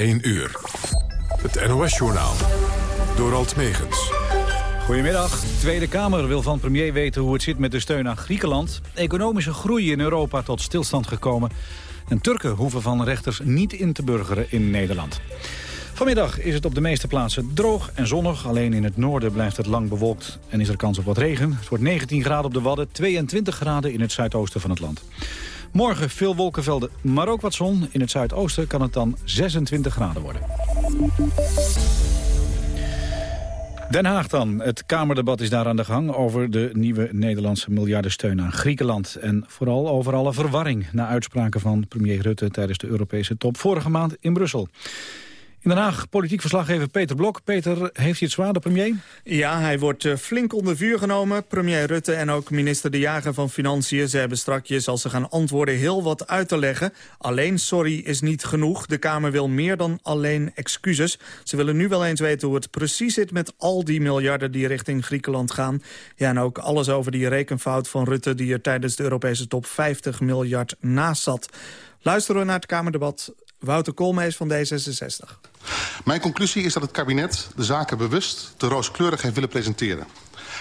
1 uur. Het NOS-journaal. Door Alt Megens. Goedemiddag. De Tweede Kamer wil van premier weten hoe het zit met de steun aan Griekenland. Economische groei in Europa tot stilstand gekomen. En Turken hoeven van rechters niet in te burgeren in Nederland. Vanmiddag is het op de meeste plaatsen droog en zonnig. Alleen in het noorden blijft het lang bewolkt en is er kans op wat regen. Het wordt 19 graden op de Wadden, 22 graden in het zuidoosten van het land. Morgen veel wolkenvelden, maar ook wat zon. In het zuidoosten kan het dan 26 graden worden. Den Haag dan. Het Kamerdebat is daar aan de gang over de nieuwe Nederlandse miljardensteun aan Griekenland. En vooral over alle verwarring na uitspraken van premier Rutte tijdens de Europese top vorige maand in Brussel. In Den Haag, politiek verslaggever Peter Blok. Peter, heeft hij het zwaar, de premier? Ja, hij wordt eh, flink onder vuur genomen. Premier Rutte en ook minister De Jager van Financiën. Ze hebben strakjes, als ze gaan antwoorden, heel wat uit te leggen. Alleen sorry is niet genoeg. De Kamer wil meer dan alleen excuses. Ze willen nu wel eens weten hoe het precies zit met al die miljarden die richting Griekenland gaan. Ja, en ook alles over die rekenfout van Rutte die er tijdens de Europese top 50 miljard naast zat. Luisteren we naar het Kamerdebat Wouter Koolmees van D66. Mijn conclusie is dat het kabinet de zaken bewust te rooskleurig heeft willen presenteren.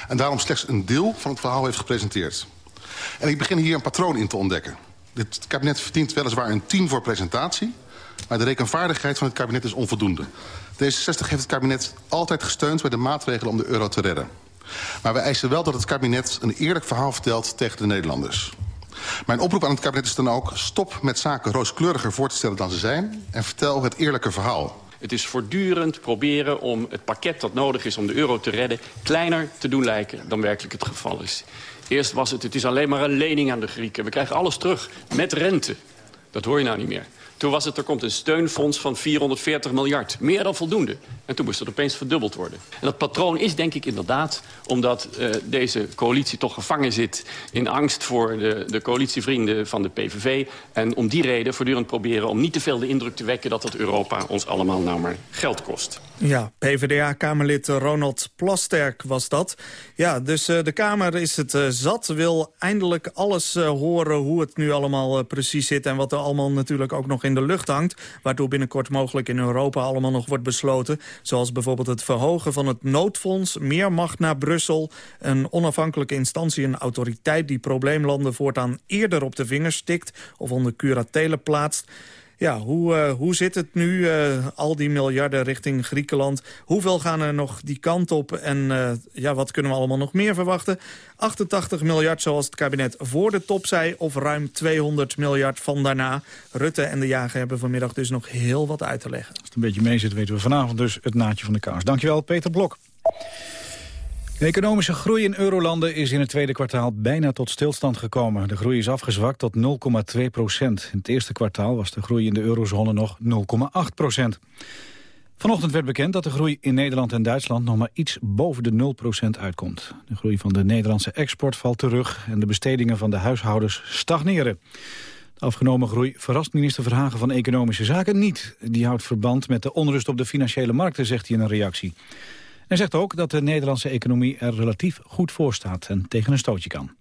En daarom slechts een deel van het verhaal heeft gepresenteerd. En ik begin hier een patroon in te ontdekken. Dit kabinet verdient weliswaar een 10 voor presentatie... maar de rekenvaardigheid van het kabinet is onvoldoende. D66 heeft het kabinet altijd gesteund bij de maatregelen om de euro te redden. Maar we eisen wel dat het kabinet een eerlijk verhaal vertelt tegen de Nederlanders. Mijn oproep aan het kabinet is dan ook... stop met zaken rooskleuriger voor te stellen dan ze zijn... en vertel het eerlijke verhaal. Het is voortdurend proberen om het pakket dat nodig is om de euro te redden... kleiner te doen lijken dan werkelijk het geval is. Eerst was het, het is alleen maar een lening aan de Grieken. We krijgen alles terug, met rente. Dat hoor je nou niet meer. Toen was het, er komt een steunfonds van 440 miljard. Meer dan voldoende. En toen moest het opeens verdubbeld worden. En dat patroon is denk ik inderdaad omdat uh, deze coalitie toch gevangen zit... in angst voor de, de coalitievrienden van de PVV. En om die reden voortdurend proberen om niet te veel de indruk te wekken... dat dat Europa ons allemaal nou maar geld kost. Ja, PvdA-kamerlid Ronald Plasterk was dat. Ja, dus uh, de Kamer is het uh, zat, wil eindelijk alles horen... hoe het nu allemaal precies zit en wat er allemaal natuurlijk ook nog in de lucht hangt... waardoor binnenkort mogelijk in Europa allemaal nog wordt besloten. Zoals bijvoorbeeld het verhogen van het noodfonds, meer macht naar Brussel... een onafhankelijke instantie, een autoriteit die probleemlanden voortaan eerder op de vingers stikt... of onder curatele plaatst... Ja, hoe, uh, hoe zit het nu, uh, al die miljarden richting Griekenland? Hoeveel gaan er nog die kant op? En uh, ja, wat kunnen we allemaal nog meer verwachten? 88 miljard zoals het kabinet voor de top zei... of ruim 200 miljard van daarna. Rutte en de Jager hebben vanmiddag dus nog heel wat uit te leggen. Als het een beetje mee zit, weten we vanavond dus het naadje van de kaas. Dankjewel, Peter Blok. De economische groei in eurolanden is in het tweede kwartaal bijna tot stilstand gekomen. De groei is afgezwakt tot 0,2 procent. In het eerste kwartaal was de groei in de eurozone nog 0,8 procent. Vanochtend werd bekend dat de groei in Nederland en Duitsland nog maar iets boven de 0 procent uitkomt. De groei van de Nederlandse export valt terug en de bestedingen van de huishoudens stagneren. De afgenomen groei verrast minister Verhagen van Economische Zaken niet. Die houdt verband met de onrust op de financiële markten, zegt hij in een reactie. Hij zegt ook dat de Nederlandse economie er relatief goed voor staat en tegen een stootje kan.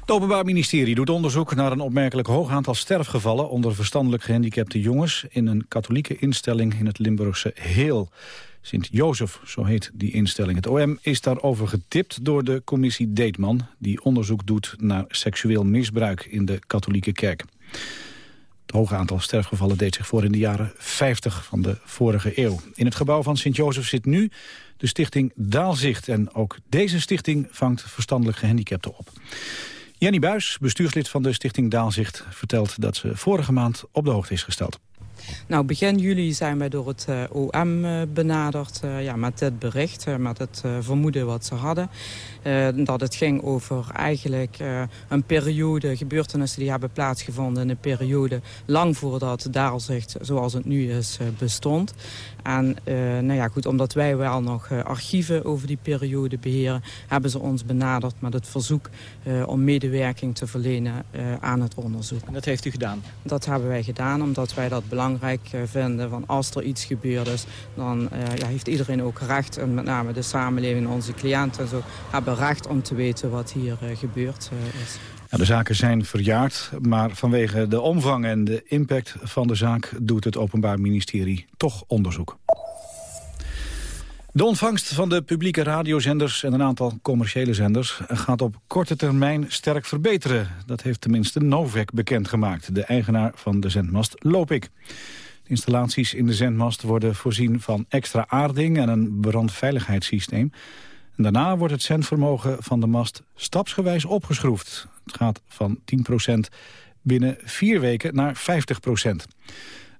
Het Openbaar Ministerie doet onderzoek naar een opmerkelijk hoog aantal sterfgevallen onder verstandelijk gehandicapte jongens in een katholieke instelling in het Limburgse Heel. Sint-Jozef, zo heet die instelling. Het OM is daarover getipt door de commissie Deetman... die onderzoek doet naar seksueel misbruik in de katholieke kerk. Het hoge aantal sterfgevallen deed zich voor in de jaren 50 van de vorige eeuw. In het gebouw van Sint-Jozef zit nu de stichting Daalzicht. En ook deze stichting vangt verstandelijk gehandicapten op. Jenny Buis, bestuurslid van de stichting Daalzicht... vertelt dat ze vorige maand op de hoogte is gesteld. Nou, begin juli zijn wij door het eh, OM eh, benaderd uh, ja, met dit bericht, met het vermoeden wat ze hadden. dat het ging over eigenlijk een periode, gebeurtenissen die hebben plaatsgevonden in een periode lang voordat Daalzicht zoals het nu is bestond. En nou ja, goed, omdat wij wel nog archieven over die periode beheren, hebben ze ons benaderd met het verzoek om medewerking te verlenen aan het onderzoek. En dat heeft u gedaan? Dat hebben wij gedaan, omdat wij dat belangrijk belangrijk eh, vinden. Van als er iets gebeurd is, dan uh, ja, heeft iedereen ook recht. En met name de samenleving, onze cliënten en zo, hebben recht om te weten wat hier uh, gebeurd is. de zaken zijn verjaard, maar vanwege de omvang en de impact van de zaak doet het Openbaar Ministerie toch onderzoek. De ontvangst van de publieke radiozenders en een aantal commerciële zenders gaat op korte termijn sterk verbeteren. Dat heeft tenminste Novek bekendgemaakt, de eigenaar van de zendmast Lopik. De installaties in de zendmast worden voorzien van extra aarding en een brandveiligheidssysteem. Daarna wordt het zendvermogen van de mast stapsgewijs opgeschroefd. Het gaat van 10% binnen vier weken naar 50%.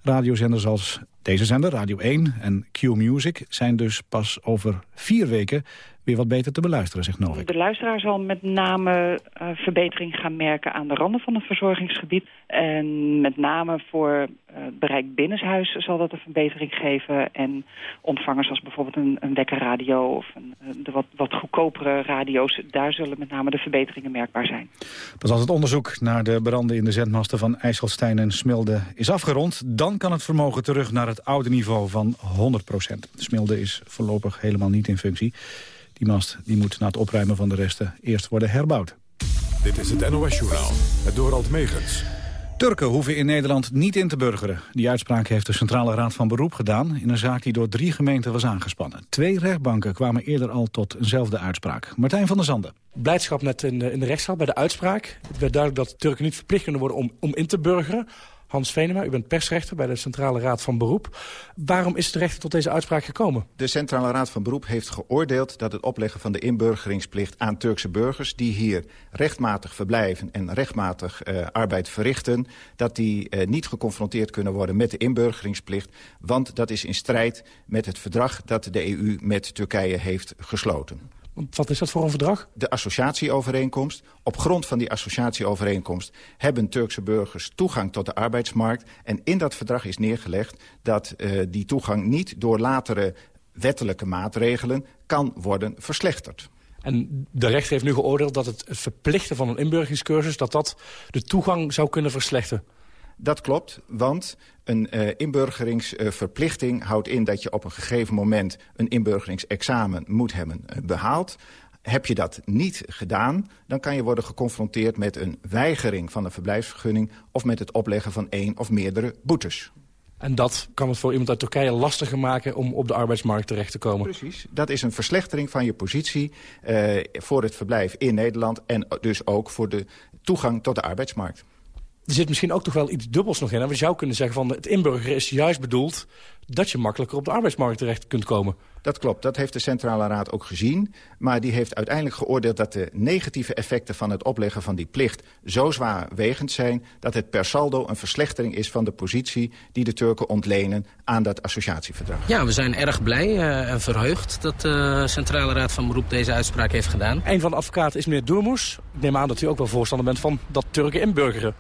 Radiozenders als deze zender, Radio 1 en Q-Music... zijn dus pas over vier weken weer wat beter te beluisteren, zegt Novik. De luisteraar zal met name uh, verbetering gaan merken aan de randen van het verzorgingsgebied. En met name voor uh, bereik binnenshuis zal dat een verbetering geven. En ontvangers als bijvoorbeeld een, een wekkerradio of een, eh, de wat, wat goedkopere radio's... daar zullen met name de verbeteringen merkbaar zijn. Pas als het onderzoek naar de branden in de zendmasten van IJsselstein en Smilde is afgerond... dan kan het vermogen terug naar het oude niveau van 100% Smilde is voorlopig helemaal niet in functie. Die mast die moet na het opruimen van de resten eerst worden herbouwd. Dit is het NOS-journaal, het Dorald Megens. Turken hoeven in Nederland niet in te burgeren. Die uitspraak heeft de Centrale Raad van Beroep gedaan... in een zaak die door drie gemeenten was aangespannen. Twee rechtbanken kwamen eerder al tot eenzelfde uitspraak. Martijn van der Zanden. Blijdschap net in de, in de rechtszaal bij de uitspraak. Het werd duidelijk dat Turken niet verplicht kunnen worden om, om in te burgeren. Hans Venema, u bent persrechter bij de Centrale Raad van Beroep. Waarom is de rechter tot deze uitspraak gekomen? De Centrale Raad van Beroep heeft geoordeeld dat het opleggen van de inburgeringsplicht aan Turkse burgers... die hier rechtmatig verblijven en rechtmatig uh, arbeid verrichten... dat die uh, niet geconfronteerd kunnen worden met de inburgeringsplicht... want dat is in strijd met het verdrag dat de EU met Turkije heeft gesloten. Wat is dat voor een verdrag? De associatieovereenkomst. Op grond van die associatieovereenkomst hebben Turkse burgers toegang tot de arbeidsmarkt. En in dat verdrag is neergelegd dat uh, die toegang niet door latere wettelijke maatregelen kan worden verslechterd. En de rechter heeft nu geoordeeld dat het verplichten van een inburgeringscursus... dat dat de toegang zou kunnen verslechteren. Dat klopt, want een uh, inburgeringsverplichting houdt in dat je op een gegeven moment een inburgeringsexamen moet hebben uh, behaald. Heb je dat niet gedaan, dan kan je worden geconfronteerd met een weigering van een verblijfsvergunning... of met het opleggen van één of meerdere boetes. En dat kan het voor iemand uit Turkije lastiger maken om op de arbeidsmarkt terecht te komen. Precies. Dat is een verslechtering van je positie uh, voor het verblijf in Nederland... en dus ook voor de toegang tot de arbeidsmarkt er zit misschien ook toch wel iets dubbels nog in. En we zou kunnen zeggen van het inburgeren is juist bedoeld... dat je makkelijker op de arbeidsmarkt terecht kunt komen. Dat klopt, dat heeft de Centrale Raad ook gezien. Maar die heeft uiteindelijk geoordeeld dat de negatieve effecten van het opleggen van die plicht zo zwaarwegend zijn... dat het per saldo een verslechtering is van de positie die de Turken ontlenen aan dat associatieverdrag. Ja, we zijn erg blij uh, en verheugd dat de Centrale Raad van Beroep deze uitspraak heeft gedaan. Een van de advocaten is meneer Doermoes. Ik neem aan dat u ook wel voorstander bent van dat Turken inburgeren.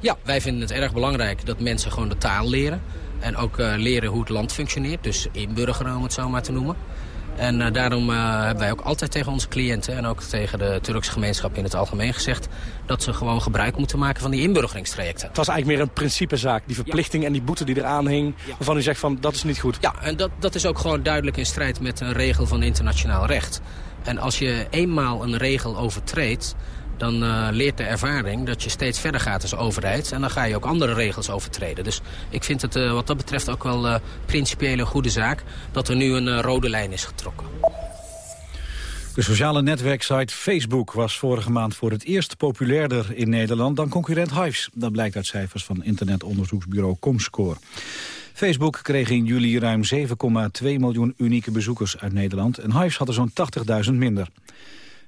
Ja, wij vinden het erg belangrijk dat mensen gewoon de taal leren. En ook uh, leren hoe het land functioneert. Dus inburgeren om het zo maar te noemen. En uh, daarom uh, hebben wij ook altijd tegen onze cliënten... en ook tegen de Turkse gemeenschap in het algemeen gezegd... dat ze gewoon gebruik moeten maken van die inburgeringstrajecten. Het was eigenlijk meer een principezaak. Die verplichting ja. en die boete die eraan hing... Ja. waarvan u zegt van dat is niet goed. Ja, en dat, dat is ook gewoon duidelijk in strijd met een regel van internationaal recht. En als je eenmaal een regel overtreedt dan uh, leert de ervaring dat je steeds verder gaat als overheid. En dan ga je ook andere regels overtreden. Dus ik vind het uh, wat dat betreft ook wel uh, principiële goede zaak... dat er nu een rode lijn is getrokken. De sociale netwerksite Facebook was vorige maand voor het eerst populairder in Nederland dan concurrent Hives. Dat blijkt uit cijfers van internetonderzoeksbureau Comscore. Facebook kreeg in juli ruim 7,2 miljoen unieke bezoekers uit Nederland en Hives had er zo'n 80.000 minder.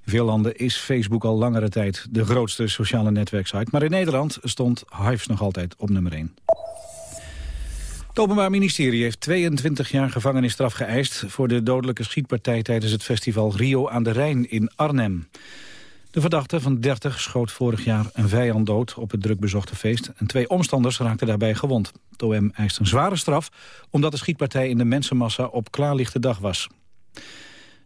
In veel landen is Facebook al langere tijd de grootste sociale netwerksite. Maar in Nederland stond Hives nog altijd op nummer 1. Het Openbaar Ministerie heeft 22 jaar gevangenisstraf geëist... voor de dodelijke schietpartij tijdens het festival Rio aan de Rijn in Arnhem. De verdachte van 30 schoot vorig jaar een vijand dood op het drukbezochte feest... en twee omstanders raakten daarbij gewond. Het OM eist een zware straf omdat de schietpartij in de mensenmassa op klaarlichte dag was.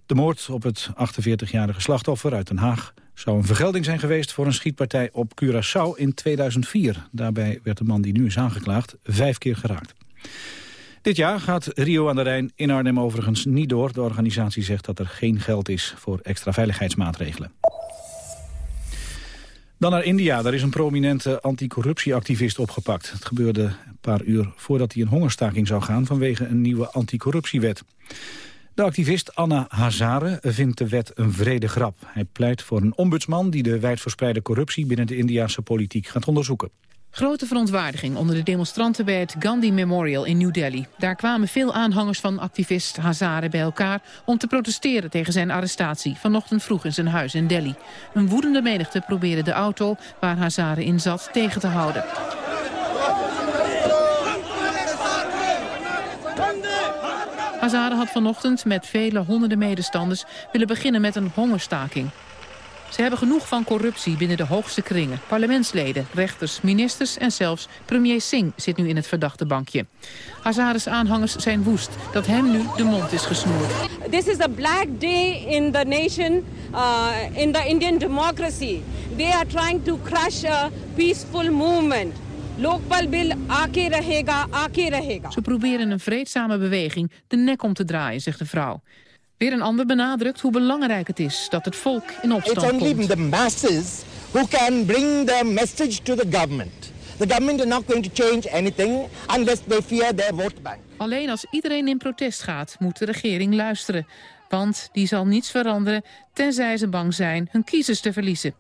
De moord op het 48-jarige slachtoffer uit Den Haag zou een vergelding zijn geweest voor een schietpartij op Curaçao in 2004. Daarbij werd de man die nu is aangeklaagd vijf keer geraakt. Dit jaar gaat Rio aan de Rijn in Arnhem overigens niet door. De organisatie zegt dat er geen geld is voor extra veiligheidsmaatregelen. Dan naar India. Daar is een prominente anticorruptieactivist opgepakt. Het gebeurde een paar uur voordat hij een hongerstaking zou gaan... vanwege een nieuwe anticorruptiewet. De activist Anna Hazare vindt de wet een vrede grap. Hij pleit voor een ombudsman die de wijdverspreide corruptie... binnen de Indiase politiek gaat onderzoeken. Grote verontwaardiging onder de demonstranten bij het Gandhi Memorial in New Delhi. Daar kwamen veel aanhangers van activist Hazare bij elkaar... om te protesteren tegen zijn arrestatie vanochtend vroeg in zijn huis in Delhi. Een woedende menigte probeerde de auto waar Hazare in zat tegen te houden. Hazare had vanochtend met vele honderden medestanders willen beginnen met een hongerstaking. Ze hebben genoeg van corruptie binnen de hoogste kringen. Parlementsleden, rechters, ministers en zelfs premier Singh zit nu in het verdachte bankje. Hazare's aanhangers zijn woest dat hem nu de mond is gesnoerd. This is a black day in the nation, uh, in the Indian democracy. They are trying to crush a peaceful movement. Lokpal bill aake rahega, aake rahega. Ze proberen een vreedzame beweging de nek om te draaien, zegt de vrouw. Weer een ander benadrukt hoe belangrijk het is dat het volk in opstand It's only komt. the masses who can bring the message to the government. The government is not going to change anything unless they fear their vote bank. Alleen als iedereen in protest gaat, moet de regering luisteren. Want die zal niets veranderen tenzij ze bang zijn hun kiezers te verliezen.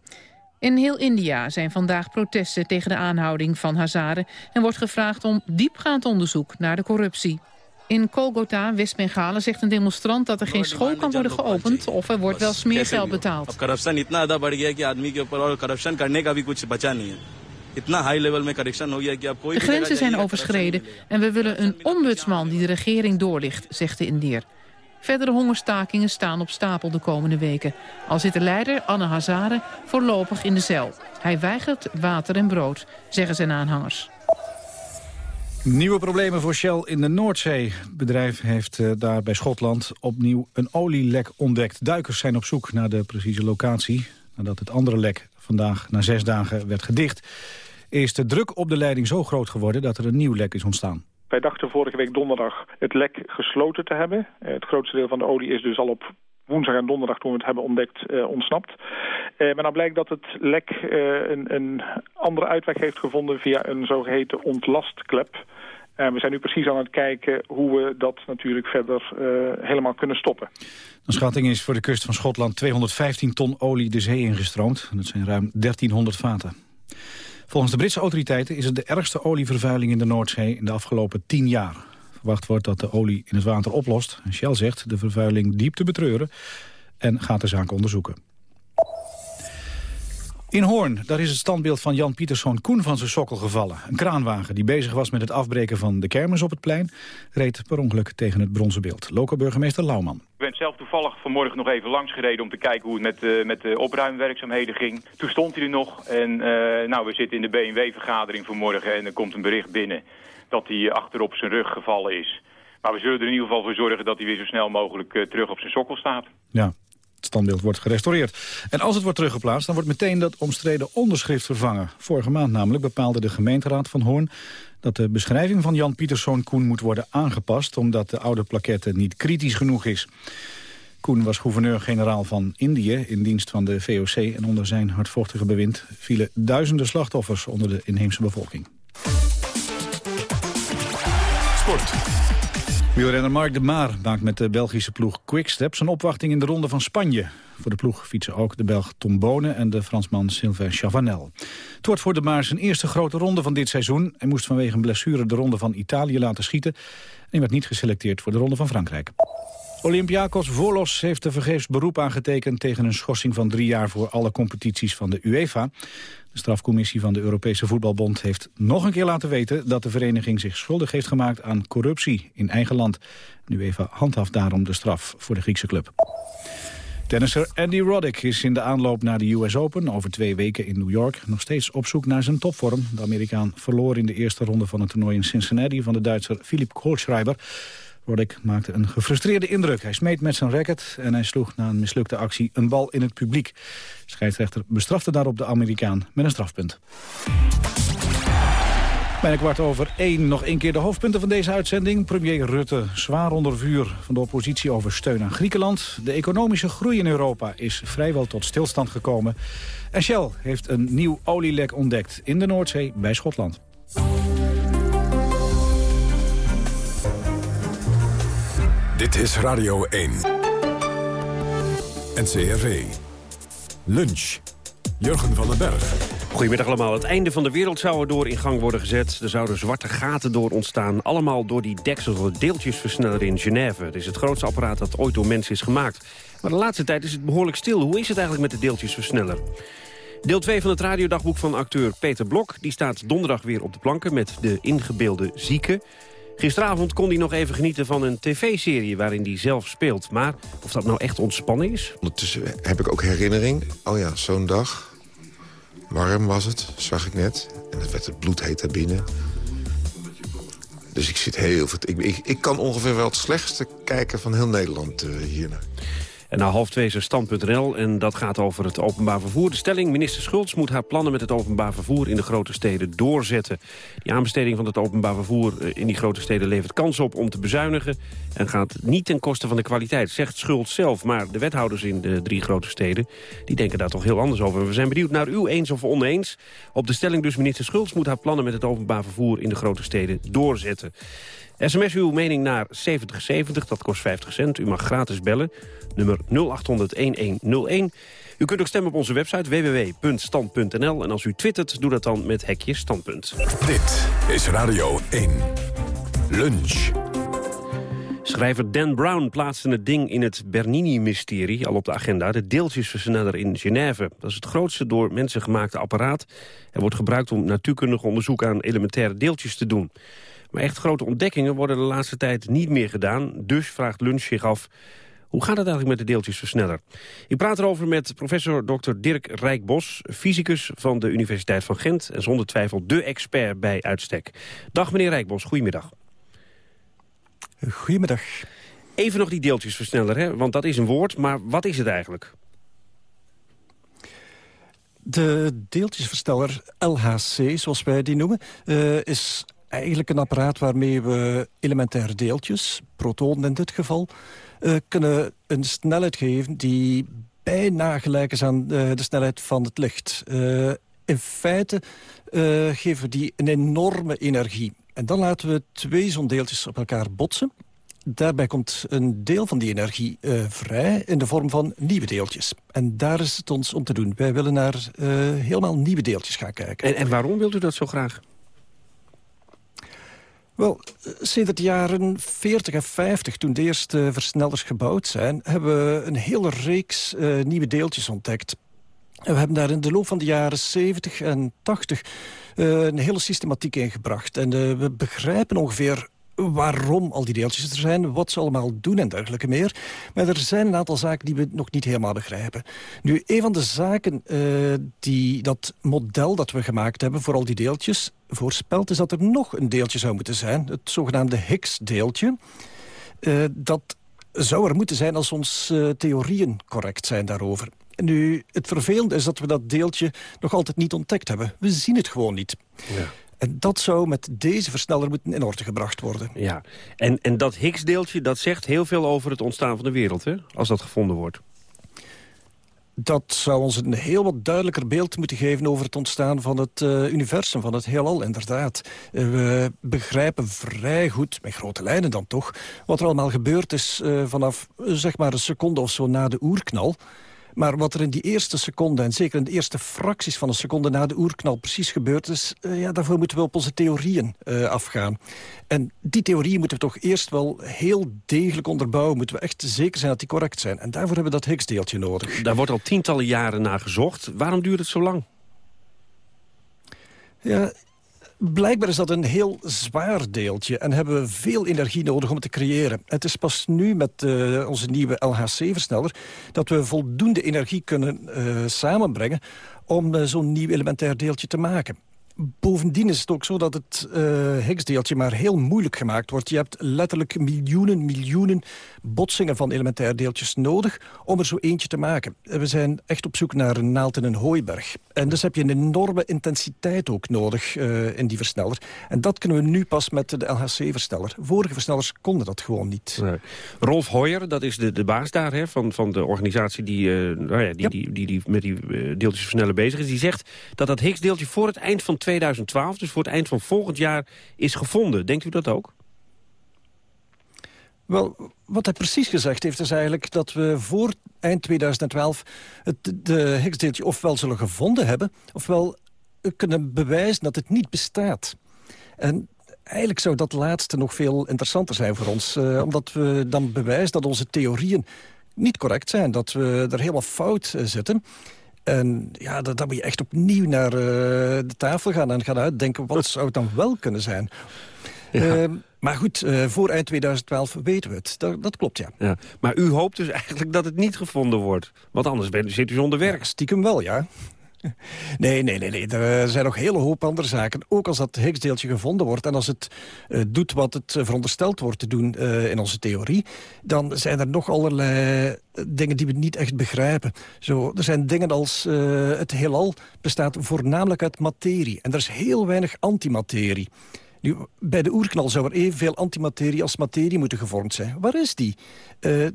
In heel India zijn vandaag protesten tegen de aanhouding van Hazare... en wordt gevraagd om diepgaand onderzoek naar de corruptie. In Kolkata, West-Bengalen, zegt een demonstrant dat er geen school kan worden geopend of er wordt wel smeergeld betaald. Corruption इतना ज्यादा बढ़ गया है कि आदमी के ऊपर और करप्शन करने का भी कुछ बचा नहीं है इतना हाई लेवल में करप्शन हो गया कि आप कोई De भी जगह grenzen zijn जाइए, overschreden en we willen een ombudsman die de regering doorlicht, zegt de Indiër. Verdere hongerstakingen staan op stapel de komende weken. Al zit de leider, Anne Hazare, voorlopig in de cel. Hij weigert water en brood, zeggen zijn aanhangers. Nieuwe problemen voor Shell in de Noordzee. Het bedrijf heeft eh, daar bij Schotland opnieuw een olielek ontdekt. Duikers zijn op zoek naar de precieze locatie. Nadat het andere lek vandaag na zes dagen werd gedicht... is de druk op de leiding zo groot geworden dat er een nieuw lek is ontstaan. Wij dachten vorige week donderdag het lek gesloten te hebben. Eh, Het grootste deel van de olie is dus al op woensdag en donderdag toen we het hebben ontdekt eh, ontsnapt. Eh, maar dan blijkt dat het lek een, een andere uitweg heeft gevonden via een zogeheten ontlastklep. En we zijn nu precies aan het kijken hoe we dat natuurlijk verder helemaal kunnen stoppen. De schatting is voor de kust van Schotland 215 ton olie de zee ingestroomd. Dat zijn ruim 1300 vaten. Volgens de Britse autoriteiten is het de ergste olievervuiling in de Noordzee in de afgelopen 10 jaar. Verwacht wordt dat de olie in het water oplost. Shell zegt de vervuiling diep te betreuren en gaat de zaak onderzoeken. In Hoorn, daar is het standbeeld van Jan Pieterszoon Koen van zijn sokkel gevallen. Een kraanwagen die bezig was met het afbreken van de kermis op het plein... reed per ongeluk tegen het bronzen beeld. Lokale burgemeester Lauwman. Ik ben zelf toevallig vanmorgen nog even langs gereden om te kijken hoe het met, eh, met de opruimwerkzaamheden ging. Toen stond hij er nog en eh, nou, we zitten in de BMW-vergadering vanmorgen en er komt een bericht binnen dat hij achterop zijn rug gevallen is. Maar we zullen er in ieder geval voor zorgen dat hij weer zo snel mogelijk eh, terug op zijn sokkel staat. Ja, het standbeeld wordt gerestaureerd. En als het wordt teruggeplaatst, dan wordt meteen dat omstreden onderschrift vervangen. Vorige maand namelijk bepaalde de gemeenteraad van Hoorn... dat de beschrijving van Jan Pieterszoon Koen moet worden aangepast... omdat de oude plaquette niet kritisch genoeg is. Koen was gouverneur-generaal van Indië in dienst van de VOC... en onder zijn hardvochtige bewind vielen duizenden slachtoffers onder de inheemse bevolking. Wielrenner Mark de Maar maakt met de Belgische ploeg Quickstep zijn opwachting in de ronde van Spanje. Voor de ploeg fietsen ook de Belg Tom Bonen en de Fransman Sylvain Chavanel. Het wordt voor de Maar zijn eerste grote ronde van dit seizoen. Hij moest vanwege een blessure de ronde van Italië laten schieten. En hij werd niet geselecteerd voor de ronde van Frankrijk. Olympiakos Volos heeft een vergeefs beroep aangetekend tegen een schorsing van drie jaar voor alle competities van de UEFA. De strafcommissie van de Europese Voetbalbond heeft nog een keer laten weten dat de vereniging zich schuldig heeft gemaakt aan corruptie in eigen land. De UEFA handhaft daarom de straf voor de Griekse club. Tennisser Andy Roddick is in de aanloop naar de US Open over twee weken in New York nog steeds op zoek naar zijn topvorm. De Amerikaan verloor in de eerste ronde van het toernooi in Cincinnati van de Duitser Philipp Kohlschreiber. Roddick maakte een gefrustreerde indruk. Hij smeet met zijn racket en hij sloeg na een mislukte actie een bal in het publiek. De scheidsrechter bestrafte daarop de Amerikaan met een strafpunt. Bijna kwart over één. Nog één keer de hoofdpunten van deze uitzending. Premier Rutte zwaar onder vuur van de oppositie over steun aan Griekenland. De economische groei in Europa is vrijwel tot stilstand gekomen. En Shell heeft een nieuw olielek ontdekt in de Noordzee bij Schotland. Dit is Radio 1. NCRV. Lunch. Jurgen van den Berg. Goedemiddag allemaal. Het einde van de wereld zou er door in gang worden gezet. Er zouden zwarte gaten door ontstaan. Allemaal door die deksel deeltjesversneller in Genève. Het is het grootste apparaat dat ooit door mensen is gemaakt. Maar de laatste tijd is het behoorlijk stil. Hoe is het eigenlijk met de deeltjesversneller? Deel 2 van het radiodagboek van acteur Peter Blok. Die staat donderdag weer op de planken met de ingebeelde zieke. Gisteravond kon hij nog even genieten van een tv-serie waarin hij zelf speelt. Maar of dat nou echt ontspanning is? Ondertussen heb ik ook herinnering. Oh ja, zo'n dag. Warm was het, zag ik net. En het werd het bloedheet daar binnen. Dus ik zit heel veel... Ik, ik, kan ongeveer wel het slechtste kijken van heel Nederland uh, hiernaar. En na half twee is stand.nl en dat gaat over het openbaar vervoer. De stelling, minister Schultz moet haar plannen met het openbaar vervoer in de grote steden doorzetten. Die aanbesteding van het openbaar vervoer eh, in die grote steden levert kans op om te bezuinigen. En gaat niet ten koste van de kwaliteit, zegt Schultz zelf. Maar de wethouders in de drie grote steden, die denken daar toch heel anders over. We zijn benieuwd naar u eens of oneens. Op de stelling dus minister Schultz moet haar plannen met het openbaar vervoer in de grote steden doorzetten. SMS uw mening naar 7070, dat kost 50 cent. U mag gratis bellen, nummer 0800-1101. U kunt ook stemmen op onze website www.stand.nl. En als u twittert, doe dat dan met hekje standpunt. Dit is Radio 1. Lunch. Schrijver Dan Brown plaatste het ding in het Bernini-mysterie al op de agenda. De deeltjesversneller in Genève. Dat is het grootste door mensen gemaakte apparaat. Het wordt gebruikt om natuurkundig onderzoek aan elementaire deeltjes te doen. Maar echt grote ontdekkingen worden de laatste tijd niet meer gedaan. Dus vraagt Lunch zich af... Hoe gaat het eigenlijk met de deeltjesversneller? Ik praat erover met professor Dr. Dirk Rijkbos, fysicus van de Universiteit van Gent... en zonder twijfel de expert bij uitstek. Dag meneer Rijkbos, goedemiddag. Goedemiddag. Even nog die deeltjesversneller, hè? want dat is een woord, maar wat is het eigenlijk? De deeltjesversneller LHC, zoals wij die noemen, uh, is eigenlijk een apparaat waarmee we elementaire deeltjes, protonen in dit geval, uh, kunnen een snelheid geven die bijna gelijk is aan uh, de snelheid van het licht. Uh, in feite geven die een enorme energie. En dan laten we twee zo'n deeltjes op elkaar botsen. Daarbij komt een deel van die energie vrij in de vorm van nieuwe deeltjes. En daar is het ons om te doen. Wij willen naar helemaal nieuwe deeltjes gaan kijken. En, en waarom wilt u dat zo graag? Wel, sinds de jaren 40 en 50, toen de eerste versnellers gebouwd zijn... hebben we een hele reeks uh, nieuwe deeltjes ontdekt. En we hebben daar in de loop van de jaren 70 en 80 uh, een hele systematiek in gebracht. En uh, we begrijpen ongeveer waarom al die deeltjes er zijn, wat ze allemaal doen en dergelijke meer. Maar er zijn een aantal zaken die we nog niet helemaal begrijpen. Nu, een van de zaken uh, die dat model dat we gemaakt hebben voor al die deeltjes voorspelt... is dat er nog een deeltje zou moeten zijn, het zogenaamde Higgs-deeltje. Uh, dat zou er moeten zijn als onze uh, theorieën correct zijn daarover. Nu, het vervelende is dat we dat deeltje nog altijd niet ontdekt hebben. We zien het gewoon niet. Ja. En dat zou met deze versneller moeten in orde gebracht worden. Ja, en, en dat Higgs-deeltje dat zegt heel veel over het ontstaan van de wereld, hè? als dat gevonden wordt. Dat zou ons een heel wat duidelijker beeld moeten geven... over het ontstaan van het uh, universum, van het heelal, inderdaad. Uh, we begrijpen vrij goed, met grote lijnen dan toch... wat er allemaal gebeurd is uh, vanaf zeg maar een seconde of zo na de oerknal... Maar wat er in die eerste seconde, en zeker in de eerste fracties van een seconde na de oerknal precies gebeurd is, uh, ja, daarvoor moeten we op onze theorieën uh, afgaan. En die theorieën moeten we toch eerst wel heel degelijk onderbouwen. Moeten we echt zeker zijn dat die correct zijn. En daarvoor hebben we dat Higgs-deeltje nodig. Daar wordt al tientallen jaren naar gezocht. Waarom duurt het zo lang? Ja, Blijkbaar is dat een heel zwaar deeltje en hebben we veel energie nodig om het te creëren. Het is pas nu met uh, onze nieuwe LHC-versneller dat we voldoende energie kunnen uh, samenbrengen om uh, zo'n nieuw elementair deeltje te maken. Bovendien is het ook zo dat het uh, Higgs-deeltje maar heel moeilijk gemaakt wordt. Je hebt letterlijk miljoenen, miljoenen botsingen van elementaire deeltjes nodig... om er zo eentje te maken. We zijn echt op zoek naar een naald in een hooiberg. En dus heb je een enorme intensiteit ook nodig uh, in die versneller. En dat kunnen we nu pas met de LHC-versneller. Vorige versnellers konden dat gewoon niet. Nee. Rolf Hoyer, dat is de, de baas daar hè, van, van de organisatie... die, uh, nou ja, die, ja. die, die, die, met die deeltjesversneller bezig is. Die zegt dat dat Higgs-deeltje voor het eind van 2012, dus voor het eind van volgend jaar, is gevonden. Denkt u dat ook? Wel, wat hij precies gezegd heeft is eigenlijk dat we voor eind 2012 het de Higgsdeeltje ofwel zullen gevonden hebben... ofwel kunnen bewijzen dat het niet bestaat. En eigenlijk zou dat laatste nog veel interessanter zijn voor ons. Uh, omdat we dan bewijzen dat onze theorieën niet correct zijn. Dat we er helemaal fout uh, zitten. En ja, dan, dan moet je echt opnieuw naar uh, de tafel gaan en gaan uitdenken... wat zou het dan wel kunnen zijn. Ja. Uh, maar goed, uh, voor eind 2012 weten we het. Dat, dat klopt, ja. ja. Maar u hoopt dus eigenlijk dat het niet gevonden wordt? Want anders bent, zit u zonder werk. Ja, stiekem wel, ja. Nee, nee, nee, nee. Er zijn nog een hele hoop andere zaken. Ook als dat Higgsdeeltje gevonden wordt... en als het uh, doet wat het uh, verondersteld wordt te doen in onze theorie... dan zijn er nog allerlei dingen die we niet echt begrijpen. Zo, er zijn dingen als het heelal bestaat voornamelijk uit materie. En er is heel weinig antimaterie. Nu, bij de oerknal zou er evenveel antimaterie als materie moeten gevormd zijn. Waar is die?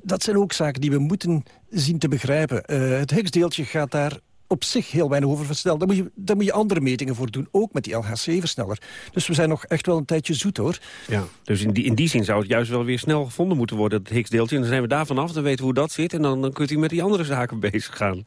Dat zijn ook zaken die we moeten zien te begrijpen. Uh, het Higgsdeeltje gaat daar op zich heel weinig over versnellen. Daar moet, je, daar moet je andere metingen voor doen, ook met die LHC-versneller. Dus we zijn nog echt wel een tijdje zoet, hoor. Ja, dus in die, in die zin zou het juist wel weer snel gevonden moeten worden, het Higgs-deeltje. En dan zijn we daar vanaf, dan weten we hoe dat zit... en dan, dan kunt u met die andere zaken bezig gaan.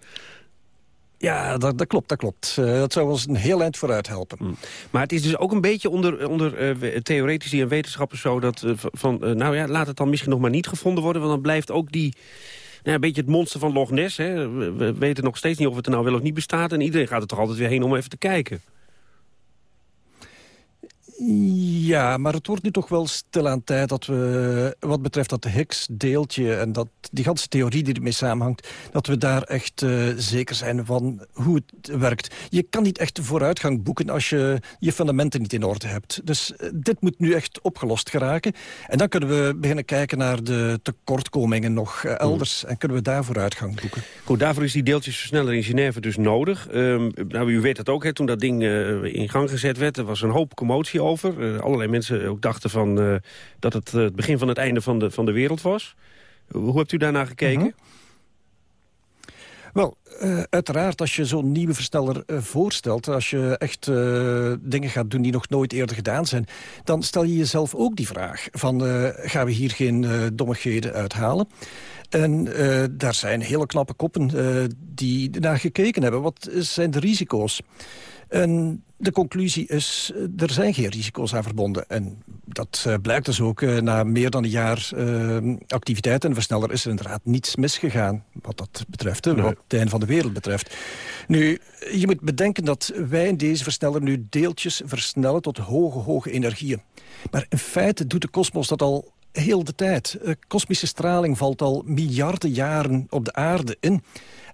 Ja, dat, dat, klopt, dat klopt. Uh, dat zou ons een heel eind vooruit helpen. Mm. Maar het is dus ook een beetje onder, onder uh, theoretici en wetenschappers zo... dat uh, van, nou ja, laat het dan misschien nog maar niet gevonden worden... want dan blijft ook die, nou, een beetje het monster van Loch Ness. Hè. We, we, weten nog steeds niet of het er nou wel of niet bestaat... en iedereen gaat er toch altijd weer heen om even te kijken. Ja, maar het wordt nu toch wel stilaan tijd dat we, wat betreft dat Higgs-deeltje... en dat, die ganse theorie die ermee samenhangt... dat we daar echt uh, zeker zijn van hoe het werkt. Je kan niet echt vooruitgang boeken als je je fundamenten niet in orde hebt. Dus uh, dit moet nu echt opgelost geraken. En dan kunnen we beginnen kijken naar de tekortkomingen nog uh, elders... Mm. en kunnen we daar vooruitgang boeken. Goed, daarvoor is die deeltjesversneller in Genève dus nodig. Um, nou, u weet dat ook, hè, toen dat ding in gang gezet werd... er was een hoop commotie over. Uh, allerlei mensen ook dachten van, uh, dat het uh, het begin van het einde van de, van de wereld was. Hoe hebt u daarnaar gekeken? -huh. Wel, uiteraard als je zo'n nieuwe versneller uh, voorstelt... als je echt dingen gaat doen die nog nooit eerder gedaan zijn... dan stel je jezelf ook die vraag van... gaan we hier geen dommigheden uithalen? En daar zijn hele knappe koppen die naar gekeken hebben. Wat zijn de risico's? En de conclusie is, er zijn geen risico's aan verbonden. En dat uh, blijkt dus ook uh, na meer dan een jaar activiteit. En versneller is er inderdaad niets misgegaan wat dat betreft. Nee. Wat het einde van de wereld betreft. Nu, je moet bedenken dat wij in deze versneller nu deeltjes versnellen tot hoge, hoge energieën. Maar in feite doet de kosmos dat al heel de tijd. kosmische straling valt al miljarden jaren op de aarde in.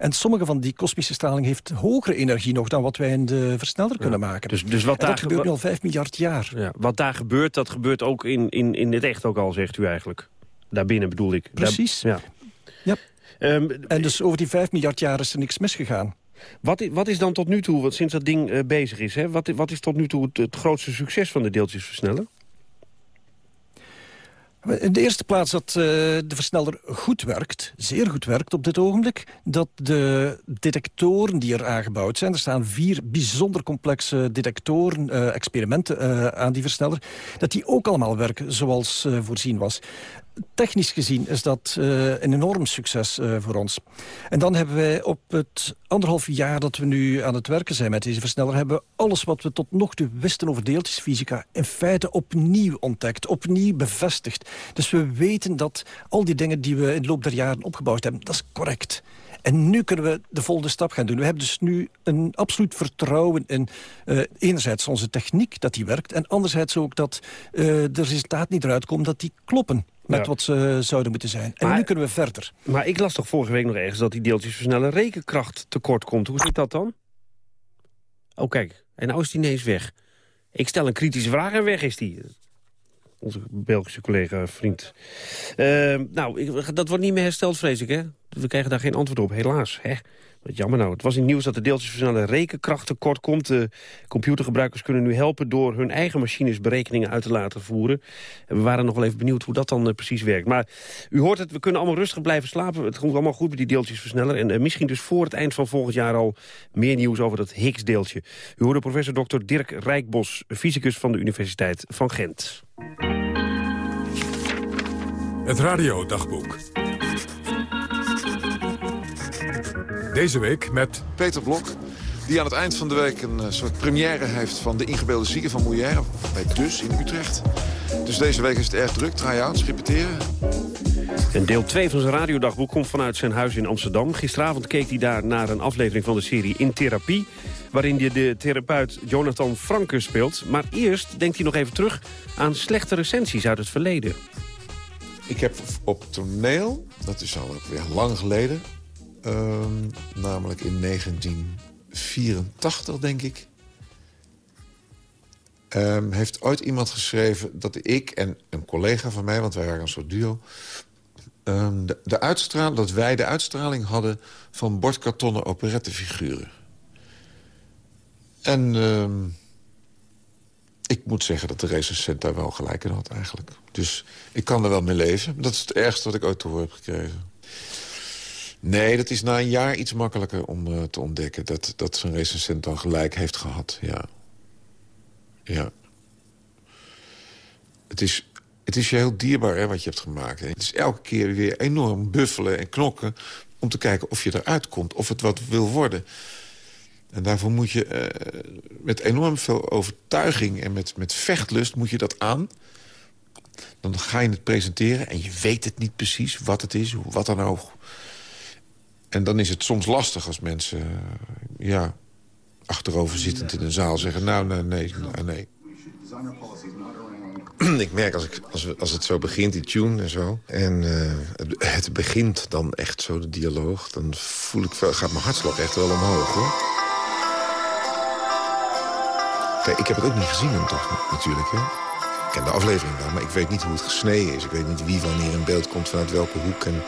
En sommige van die kosmische straling heeft hogere energie nog... dan wat wij in de versneller ja, kunnen maken. Dus, dus wat en daar dat gebeurt nu al 5 miljard jaar. Ja, wat daar gebeurt, dat gebeurt ook in, in, in het echt ook al, zegt u eigenlijk. Daarbinnen bedoel ik. Precies. Daar, ja. ja. Um, en dus over die 5 miljard jaar is er niks misgegaan. Wat is, wat is dan tot nu toe, sinds dat ding uh, bezig is... Hè, wat, wat is tot nu toe het, het grootste succes van de deeltjesversneller? In de eerste plaats dat uh, de versneller goed werkt, zeer goed werkt op dit ogenblik. Dat de detectoren die er aangebouwd zijn, er staan vier bijzonder complexe detectoren, uh, experimenten uh, aan die versneller, dat die ook allemaal werken zoals voorzien was. Technisch gezien is dat uh, een enorm succes uh, voor ons. En dan hebben wij op het anderhalf jaar dat we nu aan het werken zijn met deze versneller... hebben we alles wat we tot nog toe wisten over deeltjesfysica... in feite opnieuw ontdekt, opnieuw bevestigd. Dus we weten dat al die dingen die we in de loop der jaren opgebouwd hebben... dat is correct. En nu kunnen we de volgende stap gaan doen. We hebben dus nu een absoluut vertrouwen in uh, enerzijds onze techniek, dat die werkt... en anderzijds ook dat de resultaten die eruit komen, dat die kloppen met wat ze zouden moeten zijn. En maar, nu kunnen we verder. Maar ik las toch vorige week nog ergens dat die deeltjesversneller rekenkracht tekort komt. Hoe zit dat dan? Oh, kijk. En nou is die ineens weg. Ik stel een kritische vraag en weg is die. Onze Belgische collega, vriend. Uh, nou, ik, dat wordt niet meer hersteld, vrees ik, hè? We krijgen daar geen antwoord op, helaas. Hè? Jammer nou. Het was in nieuws dat de deeltjesversneller rekenkracht tekort komt. De computergebruikers kunnen nu helpen door hun eigen machines berekeningen uit te laten voeren. En we waren nog wel even benieuwd hoe dat dan uh, precies werkt. Maar u hoort het, we kunnen allemaal rustig blijven slapen. Het komt allemaal goed met die deeltjesversneller. En uh, misschien dus voor het eind van volgend jaar al meer nieuws over dat Higgs-deeltje. U hoorde professor Dr. Dirk Rijkbos, fysicus van de Universiteit van Gent. Het radiodagboek. Deze week met... Peter Blok, die aan het eind van de week een soort première heeft... van de ingebeelde zieken van Mouillère, bij Dus in Utrecht. Dus deze week is het erg druk, try-outs, repeteren. En deel 2 van zijn radiodagboek komt vanuit zijn huis in Amsterdam. Gisteravond keek hij daar naar een aflevering van de serie In Therapie... waarin hij de therapeut Jonathan Franke speelt. Maar eerst denkt hij nog even terug aan slechte recensies uit het verleden. Ik heb op toneel, dat is al weer lang geleden... Um, namelijk in 1984, denk ik... Um, heeft ooit iemand geschreven dat ik en een collega van mij... want wij waren een soort duo... Um, de, de uitstraling, dat wij de uitstraling hadden van bordkartonnen operettefiguren. En ik moet zeggen dat de recensent daar wel gelijk in had eigenlijk. Dus ik kan er wel mee leven. Dat is het ergste wat ik ooit te horen heb gekregen. Nee, dat is na een jaar iets makkelijker om uh, te ontdekken... dat, dat zo'n recensent dan gelijk heeft gehad, ja. Ja. Het is, het is je heel dierbaar hè, wat je hebt gemaakt. Het is elke keer weer enorm buffelen en knokken... om te kijken of je eruit komt, of het wat wil worden. En daarvoor moet je uh, met enorm veel overtuiging en met, met vechtlust moet je dat aan. Dan ga je het presenteren en je weet het niet precies wat het is, wat dan ook. En dan is het soms lastig als mensen ja, achterover zittend in een zaal zeggen... nou, nee, nee, nee. Ik merk als, ik, als, als het zo begint, die tune en zo... en uh, het, begint dan echt zo, de dialoog... dan voel ik, gaat mijn hartslag echt wel omhoog, hoor. Kijk, ik heb het ook niet gezien toch, natuurlijk, hè. Ik ken de aflevering wel, maar ik weet niet hoe het gesneden is. Ik weet niet wie wanneer in beeld komt, vanuit welke hoek... En,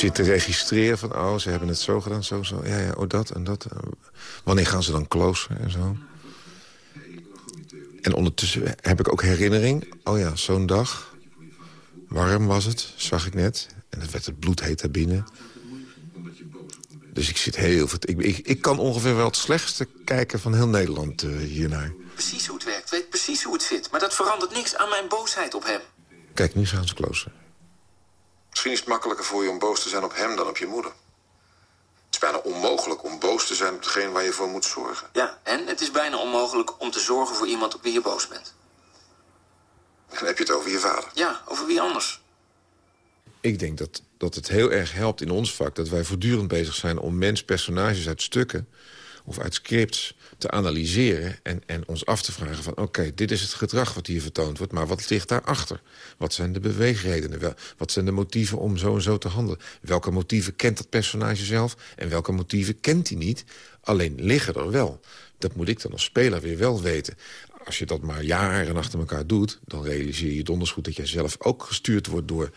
zit te registreren van, oh, ze hebben het zo gedaan, zo, zo. Ja, ja, oh, dat en dat. Wanneer gaan ze dan closen en zo? En ondertussen heb ik ook herinnering. Oh ja, zo'n dag. Warm was het, zag ik net. En het werd het bloed heet daar binnen. Dus ik zit heel... Ik, ik, ik kan ongeveer wel het slechtste kijken van heel Nederland uh, hiernaar. Precies hoe het werkt, weet precies hoe het zit. Maar dat verandert niks aan mijn boosheid op hem. Kijk, nu gaan ze closen. Misschien is het makkelijker voor je om boos te zijn op hem dan op je moeder. Het is bijna onmogelijk om boos te zijn op degene waar je voor moet zorgen. Ja, en het is bijna onmogelijk om te zorgen voor iemand op wie je boos bent. Dan heb je het over je vader. Ja, over wie anders. Ik denk dat, dat het heel erg helpt in ons vak... dat wij voortdurend bezig zijn om mens-personages uit stukken... of uit scripts te analyseren en, en ons af te vragen van... oké, dit is het gedrag wat hier vertoond wordt, maar wat ligt daarachter? Wat zijn de beweegredenen? Wat zijn de motieven om zo en zo te handelen? Welke motieven kent dat personage zelf en welke motieven kent hij niet? Alleen liggen er wel. Dat moet ik dan als speler weer wel weten. Als je dat maar jaren achter elkaar doet... dan realiseer je donders goed dat jij zelf ook gestuurd wordt door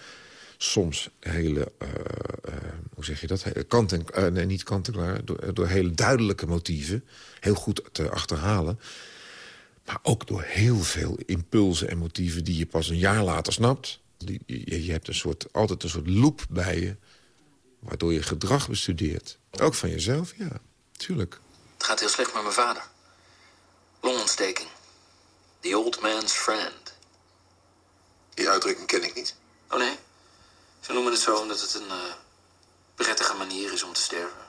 soms hele, uh, uh, hoe zeg je dat, kant en, uh, nee, niet kant-en-klaar... Door, door hele duidelijke motieven, heel goed te achterhalen... maar ook door heel veel impulsen en motieven die je pas een jaar later snapt. Die, je, je, hebt een soort, altijd een soort loop bij je, waardoor je gedrag bestudeert. Ook van jezelf, ja, tuurlijk. Het gaat heel slecht met mijn vader. Longontsteking. The old man's friend. Die uitdrukking ken ik niet. Oh nee? Ze noemen het zo omdat het een uh, prettige manier is om te sterven.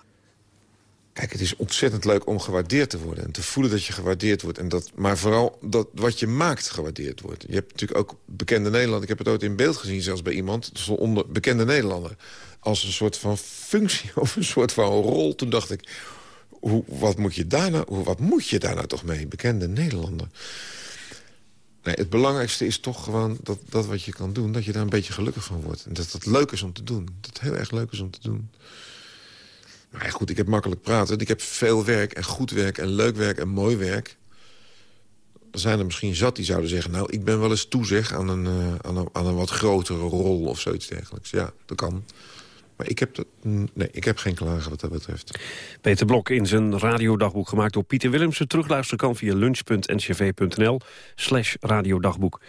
Kijk, het is ontzettend leuk om gewaardeerd te worden. En te voelen dat je gewaardeerd wordt. En dat, maar vooral dat wat je maakt gewaardeerd wordt. Je hebt natuurlijk ook bekende Nederlanders. Ik heb het ooit in beeld gezien, zelfs bij iemand. onder bekende Nederlander. Als een soort van functie of een soort van rol. Toen dacht ik, hoe, wat, moet je daar nou, wat moet je daar nou toch mee? Bekende Nederlander. Het belangrijkste is toch gewoon dat, dat wat je kan doen... dat je daar een beetje gelukkig van wordt. En dat het leuk is om te doen. Dat het heel erg leuk is om te doen. Maar goed, ik heb makkelijk praten. Ik heb veel werk en goed werk en leuk werk en mooi werk. Er zijn er misschien zat die zouden zeggen... nou, ik ben wel eens toezeg aan een, uh, aan een, aan een wat grotere rol of zoiets dergelijks. Ja, dat kan. Maar ik heb, dat, nee, ik heb geen klagen wat dat betreft. Peter Blok in zijn radiodagboek gemaakt door Pieter Willemsen. Terugluisteren kan via lunch.ncv.nl slash radiodagboek.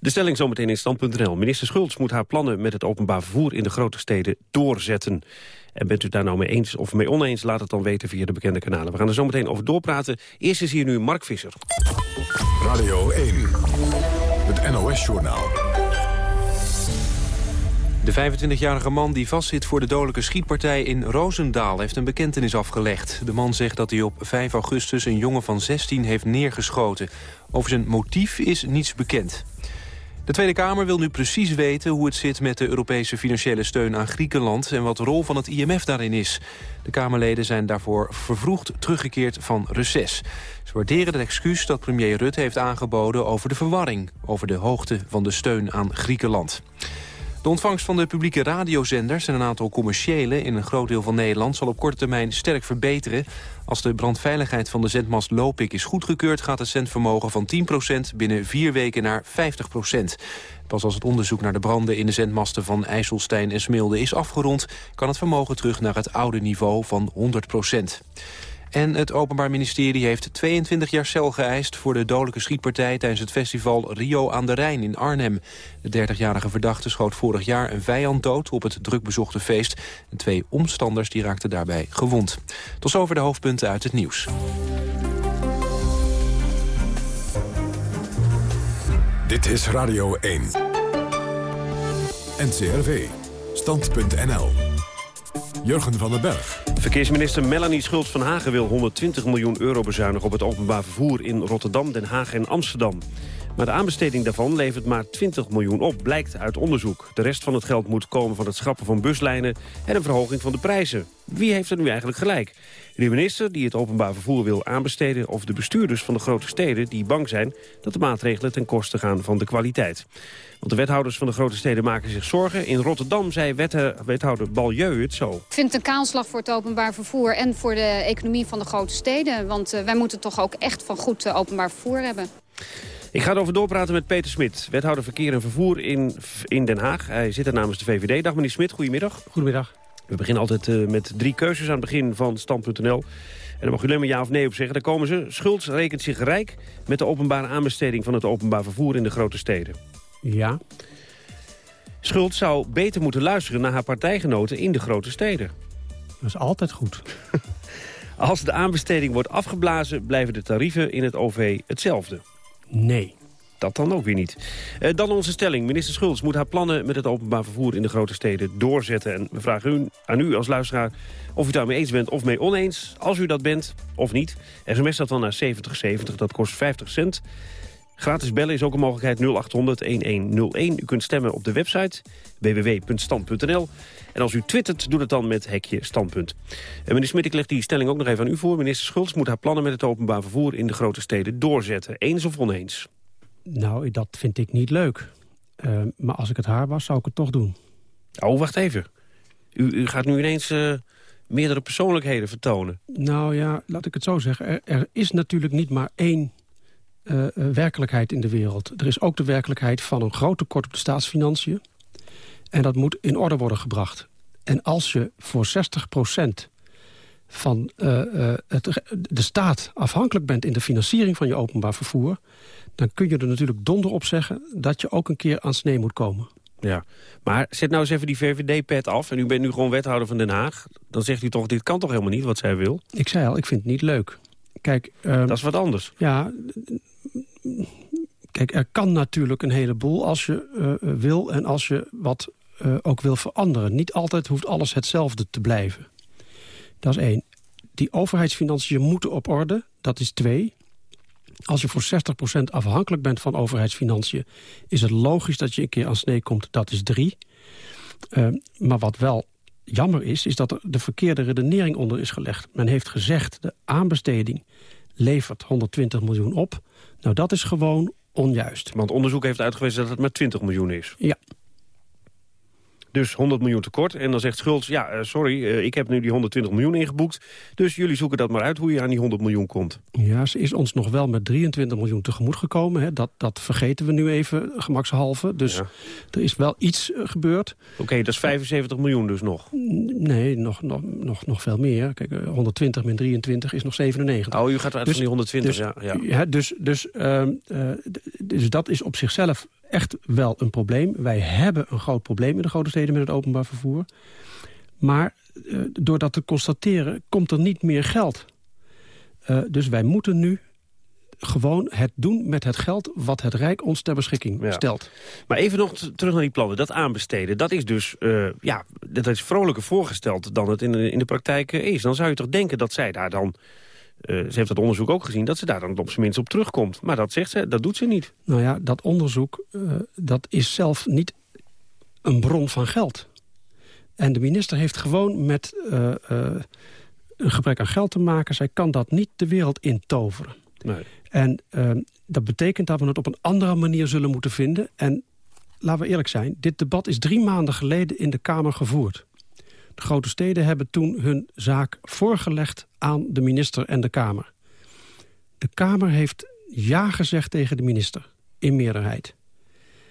De stelling zometeen in stand.nl. Minister Schultz moet haar plannen met het openbaar vervoer in de grote steden doorzetten. En bent u daar nou mee eens of mee oneens, laat het dan weten via de bekende kanalen. We gaan er zo meteen over doorpraten. Eerst is hier nu Mark Visser. Radio 1, het NOS-journaal. De 25-jarige man die vastzit voor de dodelijke schietpartij in Roosendaal... heeft een bekentenis afgelegd. De man zegt dat hij op 5 augustus een jongen van 16 heeft neergeschoten. Over zijn motief is niets bekend. De Tweede Kamer wil nu precies weten hoe het zit met de Europese financiële steun aan Griekenland en wat de rol van het IMF daarin is. De Kamerleden zijn daarvoor vervroegd teruggekeerd van reces. Ze waarderen het excuus dat premier Rutte heeft aangeboden over de verwarring, over de hoogte van de steun aan Griekenland. De ontvangst van de publieke radiozenders en een aantal commerciële in een groot deel van Nederland zal op korte termijn sterk verbeteren. Als de brandveiligheid van de zendmast Lopik is goedgekeurd gaat het zendvermogen van 10% binnen vier weken naar 50%. Pas als het onderzoek naar de branden in de zendmasten van IJsselstein en Smilde is afgerond, kan het vermogen terug naar het oude niveau van 100%. En het Openbaar Ministerie heeft 22 jaar cel geëist... voor de dodelijke schietpartij tijdens het festival Rio aan de Rijn in Arnhem. De 30-jarige verdachte schoot vorig jaar een vijand dood op het drukbezochte feest. En twee omstanders die raakten daarbij gewond. Tot zover de hoofdpunten uit het nieuws. Dit is Radio 1. NCRV. Stand.nl. Jurgen van den Berg. Verkeersminister Melanie Schultz van Hagen wil 120 miljoen euro bezuinigen... op het openbaar vervoer in Rotterdam, Den Haag en Amsterdam. Maar de aanbesteding daarvan levert maar 20 miljoen op, blijkt uit onderzoek. De rest van het geld moet komen van het schrappen van buslijnen... en een verhoging van de prijzen. Wie heeft er nu eigenlijk gelijk? De minister die het openbaar vervoer wil aanbesteden... of de bestuurders van de grote steden die bang zijn... dat de maatregelen ten koste gaan van de kwaliteit. Want de wethouders van de grote steden maken zich zorgen. In Rotterdam zei wethouder Baljeu het zo. Ik vind het een kaalslag voor het openbaar vervoer... en voor de economie van de grote steden. Want uh, wij moeten toch ook echt van goed uh, openbaar vervoer hebben. Ik ga erover doorpraten met Peter Smit, wethouder verkeer en vervoer in, in Den Haag. Hij zit er namens de VVD. Dag meneer Smit, goedemiddag. Goedemiddag. We beginnen altijd uh, met drie keuzes aan het begin van stand.nl. En daar mag u alleen maar ja of nee op zeggen. Daar komen ze. Schultz rekent zich rijk met de openbare aanbesteding van het openbaar vervoer in de grote steden. Ja. Schultz zou beter moeten luisteren naar haar partijgenoten in de grote steden. Dat is altijd goed. Als de aanbesteding wordt afgeblazen, blijven de tarieven in het OV hetzelfde. Nee. Dat dan ook weer niet. Uh, dan onze stelling. Minister Schultz moet haar plannen met het openbaar vervoer in de grote steden doorzetten. En we vragen u, aan u als luisteraar of u daarmee eens bent of mee oneens. Als u dat bent, of niet. SMS dat dan naar 7070, dat kost 50 cent. Gratis bellen is ook een mogelijkheid 0800-1101. U kunt stemmen op de website www.stand.nl. En als u twittert, doe het dan met hekje standpunt. En meneer Smit, ik leg die stelling ook nog even aan u voor. Minister Schultz moet haar plannen met het openbaar vervoer in de grote steden doorzetten. Eens of oneens? Nou, dat vind ik niet leuk. Uh, maar als ik het haar was, zou ik het toch doen. Oh, wacht even. U, u gaat nu ineens uh, meerdere persoonlijkheden vertonen. Nou ja, laat ik het zo zeggen. Er, er is natuurlijk niet maar één uh, werkelijkheid in de wereld. Er is ook de werkelijkheid van een groot tekort op de staatsfinanciën. En dat moet in orde worden gebracht. En als je voor 60% van uh, uh, het, de staat afhankelijk bent in de financiering van je openbaar vervoer... dan kun je er natuurlijk donder op zeggen dat je ook een keer aan snee moet komen. Ja, maar zet nou eens even die VVD-pet af... en u bent nu gewoon wethouder van Den Haag. Dan zegt u toch, dit kan toch helemaal niet wat zij wil? Ik zei al, ik vind het niet leuk. Kijk, uh, dat is wat anders. Ja, kijk, er kan natuurlijk een heleboel als je uh, wil... en als je wat uh, ook wil veranderen. Niet altijd hoeft alles hetzelfde te blijven. Dat is één. Die overheidsfinanciën moeten op orde. Dat is twee. Als je voor 60% afhankelijk bent van overheidsfinanciën... is het logisch dat je een keer aan snee komt. Dat is drie. Uh, maar wat wel jammer is, is dat er de verkeerde redenering onder is gelegd. Men heeft gezegd, de aanbesteding levert 120 miljoen op. Nou, dat is gewoon onjuist. Want onderzoek heeft uitgewezen dat het maar 20 miljoen is. Ja. Dus 100 miljoen tekort. En dan zegt Schultz, ja, eh, sorry, eh, ik heb nu die 120 miljoen ingeboekt. Dus jullie zoeken dat maar uit hoe je aan die 100 miljoen komt. Ja, ze is ons nog wel met 23 miljoen tegemoet gekomen. Hè. Dat, dat vergeten we nu even, gemakshalve. Dus er is wel iets eh, gebeurd. Oké, dat is 75 miljoen dus nog. Nee, nog, nog, nog, nog veel meer. Kijk, 120 min 23 is nog 97. Oh, u gaat uit dus, van die 120, dus, ja. ja. dus, dus, uh, dus dat is op zichzelf echt wel een probleem. Wij hebben een groot probleem in de grote steden met het openbaar vervoer. Maar uh, door dat te constateren komt er niet meer geld. Uh, dus wij moeten nu gewoon het doen met het geld wat het Rijk ons ter beschikking ja. stelt. Maar even nog terug naar die plannen. Dat aanbesteden, dat is dus uh, ja, dat is vrolijker voorgesteld dan het in in de praktijk is. Dan zou je toch denken dat zij daar dan... Uh, ze heeft dat onderzoek ook gezien, dat ze daar dan op zijn minst op terugkomt. Maar dat zegt ze, dat doet ze niet. Nou ja, dat onderzoek, uh, dat is zelf niet een bron van geld. En de minister heeft gewoon met uh, een gebrek aan geld te maken. Zij kan dat niet de wereld intoveren. Nee. En uh, dat betekent dat we het op een andere manier zullen moeten vinden. En laten we eerlijk zijn, dit debat is drie maanden geleden in de Kamer gevoerd. De grote steden hebben toen hun zaak voorgelegd aan de minister en de Kamer. De Kamer heeft ja gezegd tegen de minister, in meerderheid.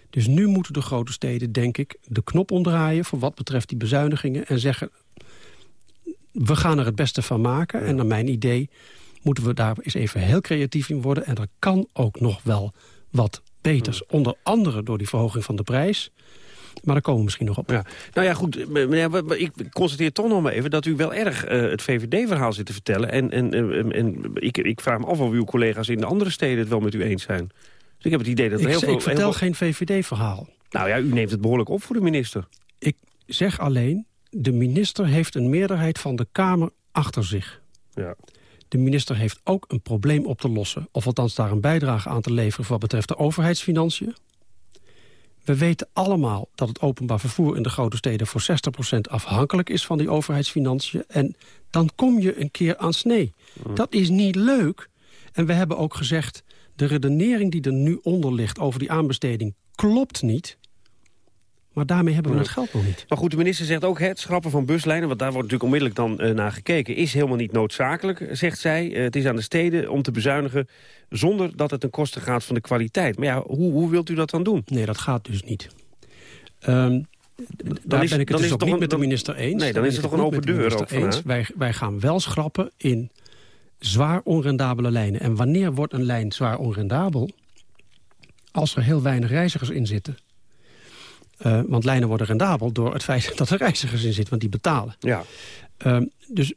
Dus nu moeten de grote steden, denk ik, de knop omdraaien... voor wat betreft die bezuinigingen en zeggen... we gaan er het beste van maken. En naar mijn idee moeten we daar eens even heel creatief in worden. En er kan ook nog wel wat beters. Ja. Onder andere door die verhoging van de prijs. Maar daar komen we misschien nog op. Ja. Nou ja, goed. Meneer, ik constateer toch nog maar even dat u wel erg uh, het VVD-verhaal zit te vertellen. En, en, en, en ik, ik, vraag me af of uw collega's in de andere steden het wel met u eens zijn. Dus ik heb het idee dat er ik, heel veel... Ik vertel geen VVD-verhaal. Nou ja, u neemt het behoorlijk op voor de minister. Ik zeg alleen, de minister heeft een meerderheid van de Kamer achter zich. Ja. De minister heeft ook een probleem op te lossen. Of althans daar een bijdrage aan te leveren... wat betreft de overheidsfinanciën. We weten allemaal dat het openbaar vervoer in de grote steden... voor 60% afhankelijk is van die overheidsfinanciën. En dan kom je een keer aan snee. Mm. Dat is niet leuk. En we hebben ook gezegd... de redenering die er nu onder ligt over die aanbesteding klopt niet... Maar daarmee hebben we het geld nog niet. Maar goed, de minister zegt ook, hè, het schrappen van buslijnen... want daar wordt natuurlijk onmiddellijk dan uh, naar gekeken... is helemaal niet noodzakelijk, zegt zij. Uh, het is aan de steden om te bezuinigen... zonder dat het ten koste gaat van de kwaliteit. Maar ja, hoe, hoe wilt u dat dan doen? Nee, dat gaat dus niet. Um, daar is, ben ik het dus ook niet een, met de minister eens. Nee, dan, dan is het toch een open deur ook eens. Wij, wij gaan wel schrappen in zwaar onrendabele lijnen. En wanneer wordt een lijn zwaar onrendabel? Als er heel weinig reizigers in zitten. Uh, want lijnen worden rendabel door het feit dat er reizigers in zitten, want die betalen. Ja. Uh, dus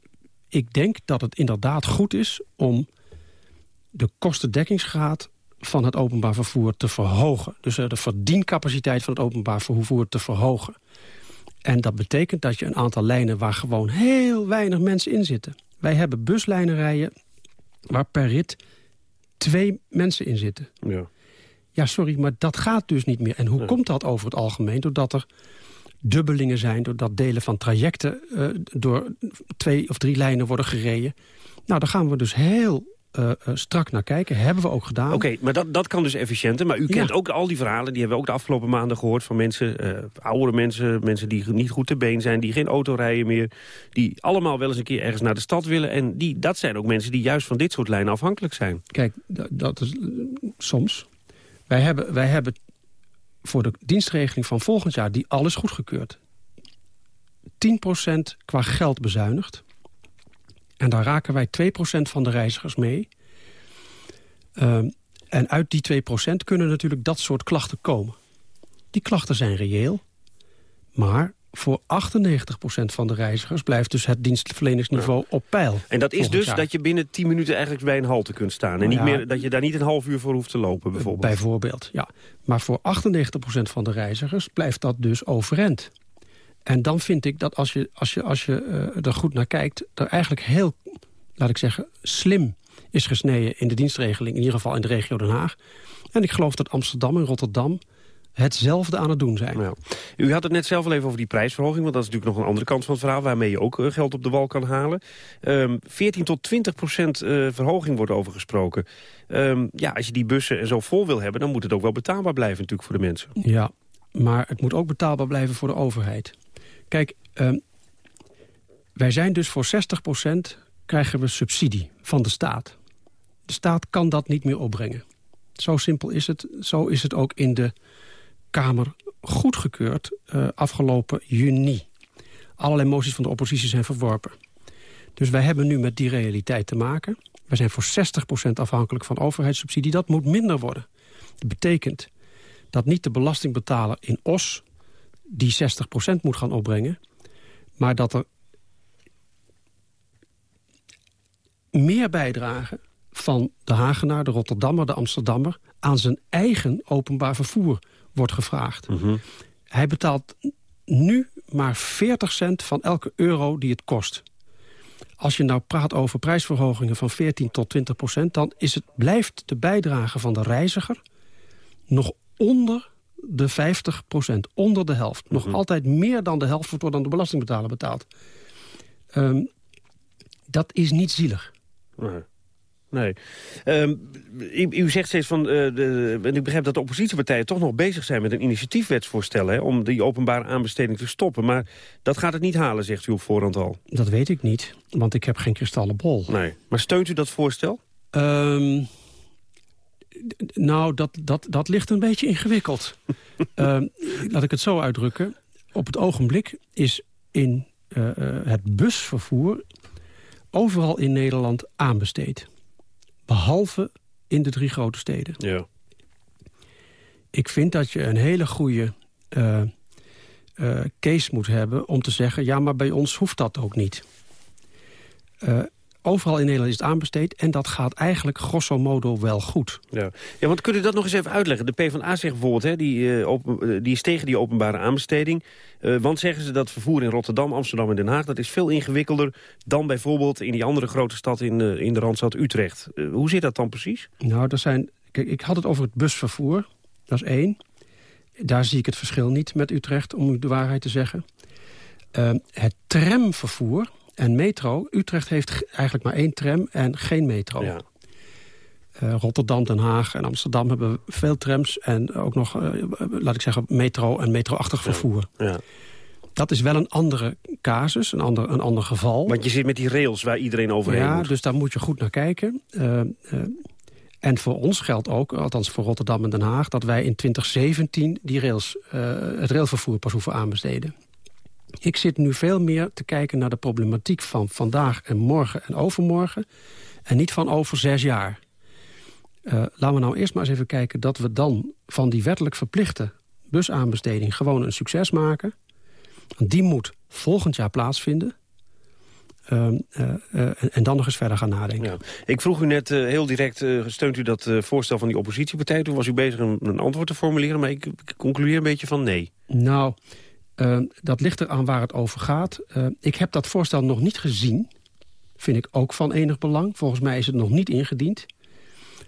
ik denk dat het inderdaad goed is om de kostendekkingsgraad van het openbaar vervoer te verhogen. Dus uh, de verdiencapaciteit van het openbaar vervoer te verhogen. En dat betekent dat je een aantal lijnen waar gewoon heel weinig mensen in zitten. Wij hebben buslijnen rijden waar per rit twee mensen in zitten. Ja. Ja, sorry, maar dat gaat dus niet meer. En hoe nee. komt dat over het algemeen? Doordat er dubbelingen zijn, doordat delen van trajecten... Uh, door twee of drie lijnen worden gereden. Nou, daar gaan we dus heel uh, uh, strak naar kijken. Hebben we ook gedaan. Oké, okay, maar dat, dat kan dus efficiënter. Maar u kent ja. ook al die verhalen, die hebben we ook de afgelopen maanden gehoord... van mensen, uh, oudere mensen, mensen die niet goed te been zijn... die geen auto rijden meer, die allemaal wel eens een keer ergens naar de stad willen. En die, dat zijn ook mensen die juist van dit soort lijnen afhankelijk zijn. Kijk, dat is soms... Wij hebben, wij hebben voor de dienstregeling van volgend jaar die alles goedgekeurd. 10% qua geld bezuinigd. En daar raken wij 2% van de reizigers mee. Um, en uit die 2% kunnen natuurlijk dat soort klachten komen. Die klachten zijn reëel. Maar voor 98% van de reizigers blijft dus het dienstverleningsniveau ja. op peil. En dat is dus jaar. dat je binnen 10 minuten eigenlijk bij een halte kunt staan. En Nou niet ja. meer, dat je daar niet een half uur voor hoeft te lopen bijvoorbeeld. Bijvoorbeeld, ja. Maar voor 98% van de reizigers blijft dat dus overeind. En dan vind ik dat als je, als je, als je uh, er goed naar kijkt... er eigenlijk heel, laat ik zeggen, slim is gesneden in de dienstregeling. In ieder geval in de regio Den Haag. En ik geloof dat Amsterdam en Rotterdam hetzelfde aan het doen zijn. Ja. U had het net zelf al even over die prijsverhoging... want dat is natuurlijk nog een andere kant van het verhaal... waarmee je ook uh, geld op de wal kan halen. Um, 14 tot 20 procent uh, verhoging wordt over gesproken. Um, ja, als je die bussen zo vol wil hebben... dan moet het ook wel betaalbaar blijven natuurlijk voor de mensen. Ja, Maar het moet ook betaalbaar blijven voor de overheid. Kijk, ehm, wij zijn dus voor 60% krijgen we subsidie van de staat. De staat kan dat niet meer opbrengen. Zo simpel is het. Zo is het ook in de Kamer goedgekeurd uh, afgelopen juni. Allerlei moties van de oppositie zijn verworpen. Dus wij hebben nu met die realiteit te maken. We zijn voor 60% afhankelijk van overheidssubsidie. Dat moet minder worden. Dat betekent dat niet de belastingbetaler in Os die 60% moet gaan opbrengen... maar dat er meer bijdragen van de Hagenaar, de Rotterdammer, de Amsterdammer... aan zijn eigen openbaar vervoer wordt gevraagd. Mhm. Hij betaalt nu maar 40 cent van elke euro die het kost. Als je nou praat over prijsverhogingen van 14 tot 20 procent... dan is het, blijft de bijdrage van de reiziger nog onder de 50 procent. Onder de helft. Nog Mhm. altijd meer dan de helft wordt door dan de belastingbetaler betaald. Ehm, dat is niet zielig. Nee. Ehm, u, u zegt steeds van, eh, de, en ik begrijp dat de oppositiepartijen toch nog bezig zijn met een initiatiefwetsvoorstel hè, om die openbare aanbesteding te stoppen. Maar dat gaat het niet halen, zegt u op voorhand al. Dat weet ik niet, want ik heb geen kristallen bol. Nee. Maar steunt u dat voorstel? Ehm, nou, dat, dat, dat ligt een beetje ingewikkeld. Ehm, laat ik het zo uitdrukken. Op het ogenblik is in eh, eh, het busvervoer overal in Nederland aanbesteed. Behalve in de drie grote steden. Ja. Ik vind dat je een hele goede eh, eh, case moet hebben om te zeggen... ja, maar bij ons hoeft dat ook niet. Eh, overal in Nederland is het aanbesteed... en dat gaat eigenlijk grosso modo wel goed. Ja. ja, want kunt u dat nog eens even uitleggen? De PvdA zegt bijvoorbeeld, hè, die, eh, open, eh, die is tegen die openbare aanbesteding. Eh, want zeggen ze dat vervoer in Rotterdam, Amsterdam en Den Haag... dat is veel ingewikkelder dan bijvoorbeeld in die andere grote stad in, in de Randstad Utrecht. Hoe zit dat dan precies? Nou, er zijn, kijk, ik had het over het busvervoer. Dat is één. Daar zie ik het verschil niet met Utrecht, om u de waarheid te zeggen. Het tramvervoer en metro. Utrecht heeft eigenlijk maar één tram en geen metro. Ja. Eh, Rotterdam, Den Haag en Amsterdam hebben veel trams... en ook nog, eh, laat ik zeggen, metro en metroachtig vervoer. Ja. Dat is wel een andere casus, een ander, een ander geval. Want je zit met die rails waar iedereen overheen Ja, moet. dus daar moet je goed naar kijken. Eh, en voor ons geldt ook, althans voor Rotterdam en Den Haag... dat wij in 2017 die rails, het railvervoer pas hoeven aanbesteden. Ik zit nu veel meer te kijken naar de problematiek van vandaag en morgen en overmorgen... en niet van over zes jaar. Eh, laten we nou eerst maar eens even kijken dat we dan van die wettelijk verplichte busaanbesteding gewoon een succes maken. Die moet volgend jaar plaatsvinden. Ehm, eh, eh, en, dan nog eens verder gaan nadenken. Ja. Ik vroeg u net heel direct, steunt u dat voorstel van die oppositiepartij? Toen was u bezig een, een antwoord te formuleren, maar ik, ik concludeer een beetje van nee. Nou, eh, dat ligt er aan waar het over gaat. Eh, ik heb dat voorstel nog niet gezien. Vind ik ook van enig belang. Volgens mij is het nog niet ingediend.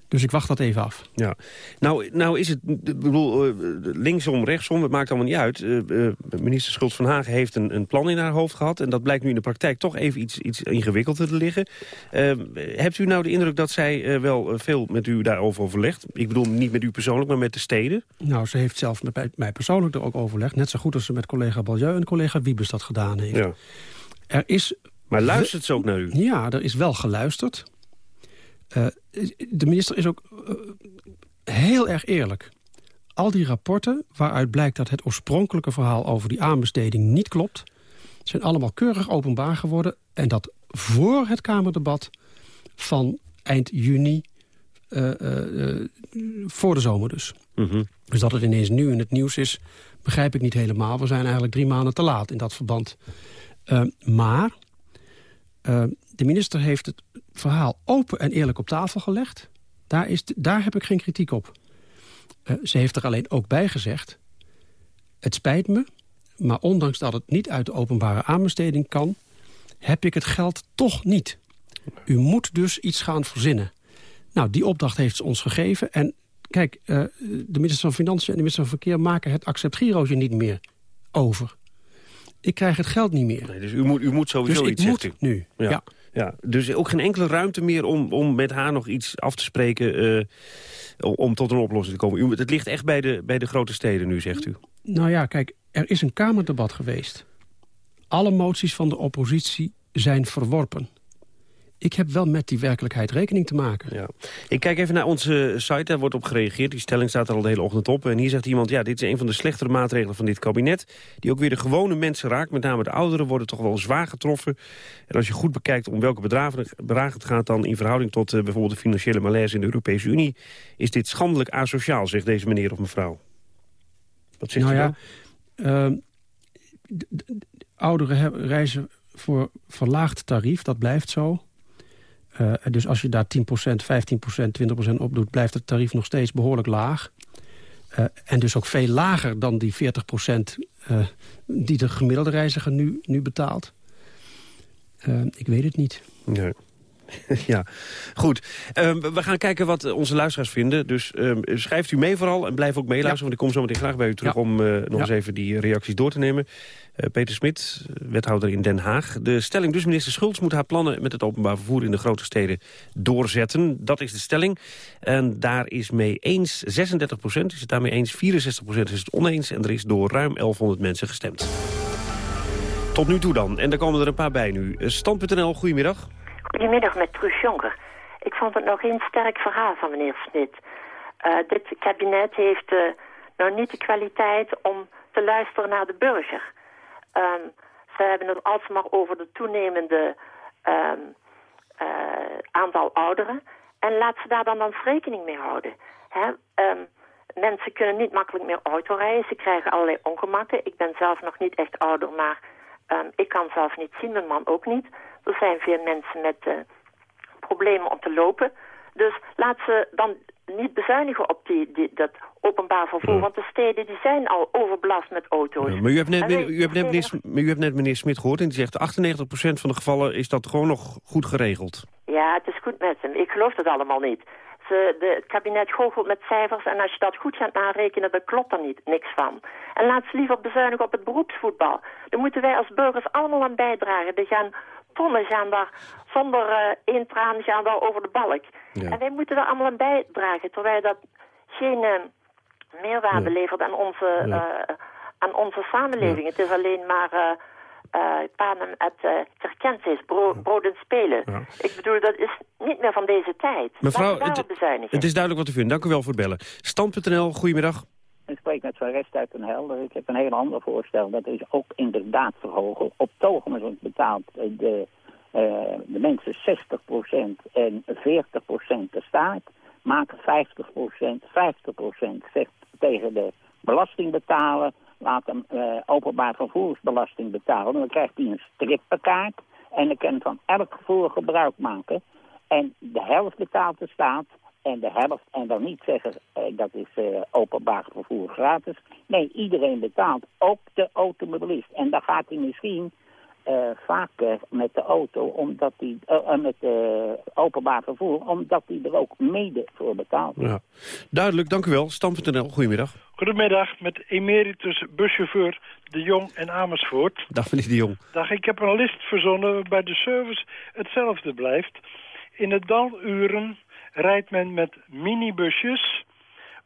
Dus ik wacht dat even af. Ja. Nou, nou is het, ik bedoel, eh, linksom, rechtsom, het maakt allemaal niet uit. Eh, eh, minister Schultz van Hagen heeft een, een plan in haar hoofd gehad... en dat blijkt nu in de praktijk toch even iets, iets ingewikkelder te liggen. Eh, hebt u nou de indruk dat zij wel veel met u daarover overlegt? Ik bedoel, niet met u persoonlijk, maar met de steden? Nou, ze heeft zelf met mij- persoonlijk er ook overlegd. Net zo goed als ze met collega Balieu en collega Wiebes dat gedaan heeft. Ja. Er is... Maar luistert ze ook naar u? Ja, er is wel geluisterd. Eh, de minister is ook eh, heel erg eerlijk. Al die rapporten waaruit blijkt dat het oorspronkelijke verhaal... over die aanbesteding niet klopt... zijn allemaal keurig openbaar geworden. En dat voor het Kamerdebat van eind juni... eh, voor de zomer dus. Mhm. Dus dat het ineens nu in het nieuws is, begrijp ik niet helemaal. We zijn eigenlijk drie maanden te laat in dat verband. Maar eh, de minister heeft het verhaal open en eerlijk op tafel gelegd. Daar, is, daar heb ik geen kritiek op. Eh, ze heeft er alleen ook bij gezegd... het spijt me, maar ondanks dat het niet uit de openbare aanbesteding kan... heb ik het geld toch niet. U moet dus iets gaan verzinnen. Nou, die opdracht heeft ze ons gegeven. En kijk, eh, de minister van Financiën en de minister van Verkeer... maken het acceptgirootje niet meer over. Ik krijg het geld niet meer. Nee, dus u moet, u moet sowieso Dus ik iets, zegt moet u. nu, Ja. ja. Ja, dus ook geen enkele ruimte meer om, om met haar nog iets af te spreken... om- om tot een oplossing te komen. U, het ligt echt bij de, bij de grote steden nu, zegt u. Nou ja, kijk, er is een Kamerdebat geweest. Alle moties van de oppositie zijn verworpen. Ik heb wel met die werkelijkheid rekening te maken. Ja. Ik kijk even naar onze site, daar wordt op gereageerd. Die stelling staat er al de hele ochtend op. En hier zegt iemand, ja, dit is een van de slechtere maatregelen van dit kabinet... die ook weer de gewone mensen raakt. Met name de ouderen worden toch wel zwaar getroffen. En als je goed bekijkt om welke bedragen, bedragen het gaat... dan in verhouding tot eh, bijvoorbeeld de financiële malaise in de Europese Unie... is dit schandelijk asociaal, zegt deze meneer of mevrouw. Wat zegt nou u ja, d- ouderen reizen voor verlaagd tarief, dat blijft zo. Eh, dus als je daar 10%, 15%, 20% op doet... blijft het tarief nog steeds behoorlijk laag. Eh, en dus ook veel lager dan die 40% eh, die de gemiddelde reiziger nu, nu betaalt. Ik weet het niet. Ja. ja, goed. Ehm, we gaan kijken wat onze luisteraars vinden. Dus ehm, schrijft u mee vooral en blijf ook meeluisteren... want ik kom zo meteen graag bij u terug Ja. om eh, nog Ja. eens even die reacties door te nemen. Eh, Peter Smit, wethouder in Den Haag. De stelling dus, minister Schultz moet haar plannen met het openbaar vervoer... in de grote steden doorzetten. Dat is de stelling. En daar is mee eens 36 procent, is het daarmee eens. 64 procent is het oneens en er is door ruim 1100 mensen gestemd. Tot nu toe dan. En daar komen er een paar bij nu. Eh, Stand.nl, goedemiddag. Goedemiddag met Truus Jonker. Ik vond het nog een sterk verhaal van meneer Smit. Eh, dit kabinet heeft eh, nou niet de kwaliteit om te luisteren naar de burger. Ehm, ze hebben het alsmaar over de toenemende ehm, eh, aantal ouderen. En laat ze daar dan eens rekening mee houden. Hè? Ehm, mensen kunnen niet makkelijk meer autorijden. Ze krijgen allerlei ongemakken. Ik ben zelf nog niet echt ouder, maar ik kan zelf niet zien. Mijn man ook niet. Er zijn veel mensen met eh, problemen om te lopen. Dus laat ze dan niet bezuinigen op die, die, dat openbaar vervoer. Want de steden die zijn al overbelast met auto's. Ja, maar u hebt net, En meneer- u hebt net, meneer, u hebt net meneer Smit gehoord en die zegt 98% van de gevallen is dat gewoon nog goed geregeld. Ja, het is goed met hem. Ik geloof dat allemaal niet. Ze, de, het kabinet goochelt met cijfers en als je dat goed gaat narekenen, dan klopt er niet, niks van. En laat ze liever bezuinigen op het beroepsvoetbal. Daar moeten wij als burgers allemaal aan bijdragen. Er gaan tonnen gaan daar, zonder eh één traan gaan daar over de balk. Ja. En wij moeten daar allemaal aan bijdragen, terwijl dat geen eh, meerwaarde levert aan onze, eh, aan onze samenleving. Het is alleen maar... eh panem et uh, circenses, bro brood en spelen. Ik bedoel, dat is niet meer van deze tijd. Mevrouw, het, het is duidelijk wat u vindt. Dank u wel voor het bellen. Stand.nl, goedemiddag. Ik spreek met Van Rest uit Den Helder. Ik heb een heel ander voorstel. Dat is ook inderdaad verhogen. Op ogenblik betaalt eh, de, eh, de mensen 60% en 40% de staat. Maken 50%. 50% zegt tegen de belasting betalen. Laat hem eh, openbaar vervoersbelasting betalen. Dan krijgt hij een strippenkaart. En dan kan van elk vervoer gebruik maken. En de helft betaalt de staat. En de helft, en dan niet zeggen eh, dat is eh, openbaar vervoer gratis. Nee, iedereen betaalt, ook de automobilist. En dan gaat hij misschien eh, vaker met de auto, omdat hij, met eh, openbaar vervoer, omdat hij er ook mede voor betaalt. Ja. Duidelijk, dank u wel. Stand.nl, goedemiddag. Goedemiddag, met emeritus buschauffeur De Jong en Amersfoort. Dag meneer de Jong. Dag, ik heb een list verzonnen waarbij de service hetzelfde blijft. In de daluren rijdt men met minibusjes,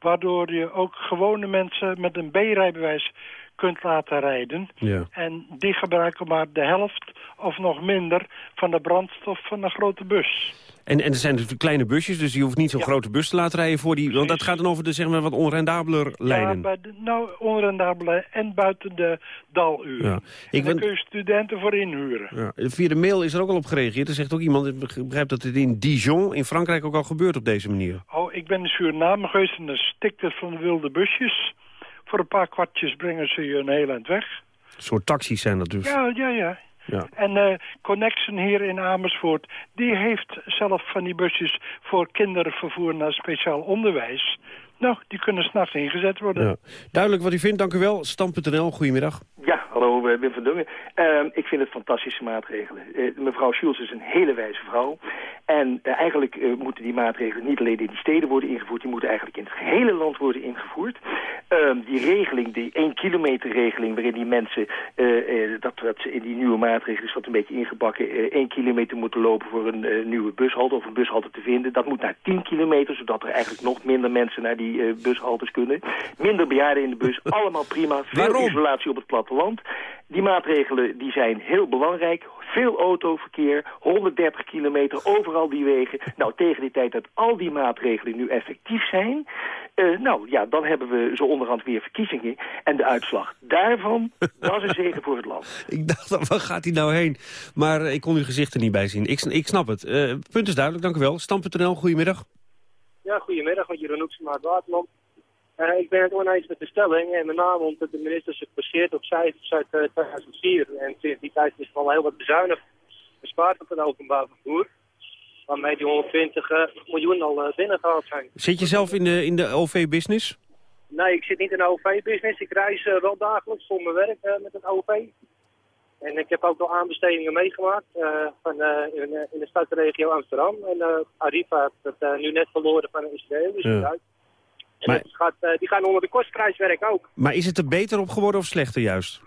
waardoor je ook gewone mensen met een B-rijbewijs kunt laten rijden. Ja. En die gebruiken maar de helft of nog minder van de brandstof van een grote bus. En, en er zijn dus kleine busjes, dus je hoeft niet zo'n grote bus te laten rijden voor die... Want dat gaat dan over de zeg maar, wat onrendabeler lijnen. Ja, de, nou, onrendabele en buiten de daluren. Ja. Ik ben- kun je studenten voor inhuren. Ja, via de mail is er ook al op gereageerd. Er zegt ook iemand, ik begrijp dat het in Dijon, in Frankrijk, ook al gebeurt op deze manier. Oh, ik ben in Suriname geweest en dan stikt het van de wilde busjes. Voor een paar kwartjes brengen ze je een heel eind weg. Een soort taxis zijn dat dus. Ja, ja, ja. Ja. En eh, Connection hier in Amersfoort, die heeft zelf van die busjes voor kindervervoer naar speciaal onderwijs. Nou, die kunnen s'nachts ingezet worden. Ja. Duidelijk wat u vindt, dank u wel. Stam.nl, goedemiddag. Ja, hallo, eh, Wim van Dongen. Ehm, ik vind het fantastische maatregelen. Eh, mevrouw Schulz is een hele wijze vrouw. En eh, eigenlijk eh, moeten die maatregelen niet alleen in die steden worden ingevoerd, die moeten eigenlijk in het gehele land worden ingevoerd. Ehm, die regeling, die 1 kilometer regeling, waarin die mensen, eh, dat, dat ze in die nieuwe maatregelen is dat een beetje ingebakken, eh 1 kilometer moeten lopen voor een nieuwe bushalte of een bushalte te vinden. Dat moet naar 10 kilometer, zodat er eigenlijk nog minder mensen naar die bushaltes kunnen. Minder bejaarden in de bus, allemaal prima. Veel Waarom? isolatie op het platteland. Die maatregelen die zijn heel belangrijk. Veel autoverkeer, 130 kilometer, overal die wegen. Nou, tegen die tijd dat al die maatregelen nu effectief zijn... eh, nou ja, dan hebben we zo onderhand weer verkiezingen. En de uitslag daarvan, dat is een zegen voor het land. Ik dacht, waar gaat hij nou heen? Maar eh, ik kon uw gezicht er niet bij zien. Ik, ik snap het. Eh, het punt is duidelijk, dank u wel. Stam.nl, goedemiddag. Ja, goedemiddag, met Jeroen Hoeksema uit Waterland. Eh, ik ben het oneens met de stelling, en met name omdat de minister zich baseert op cijfers uit eh, 2004. En sinds die tijd is er al heel wat bezuinigd, bespaard op het openbaar vervoer. Waarmee die 120 eh, miljoen al binnengehaald zijn. Zit je zelf in de, in de OV-business? Nee, ik zit niet in de OV-business. Ik reis eh, wel dagelijks voor mijn werk eh, met het OV. En ik heb ook al aanbestedingen meegemaakt eh, van, eh, in, eh, in de stadregio Amsterdam. En Arriva heeft het eh, nu net verloren van een ICD, dus Ja. Maar- gaat, eh, die gaan onder de kostprijs werken ook. Maar is het er beter op geworden of slechter juist?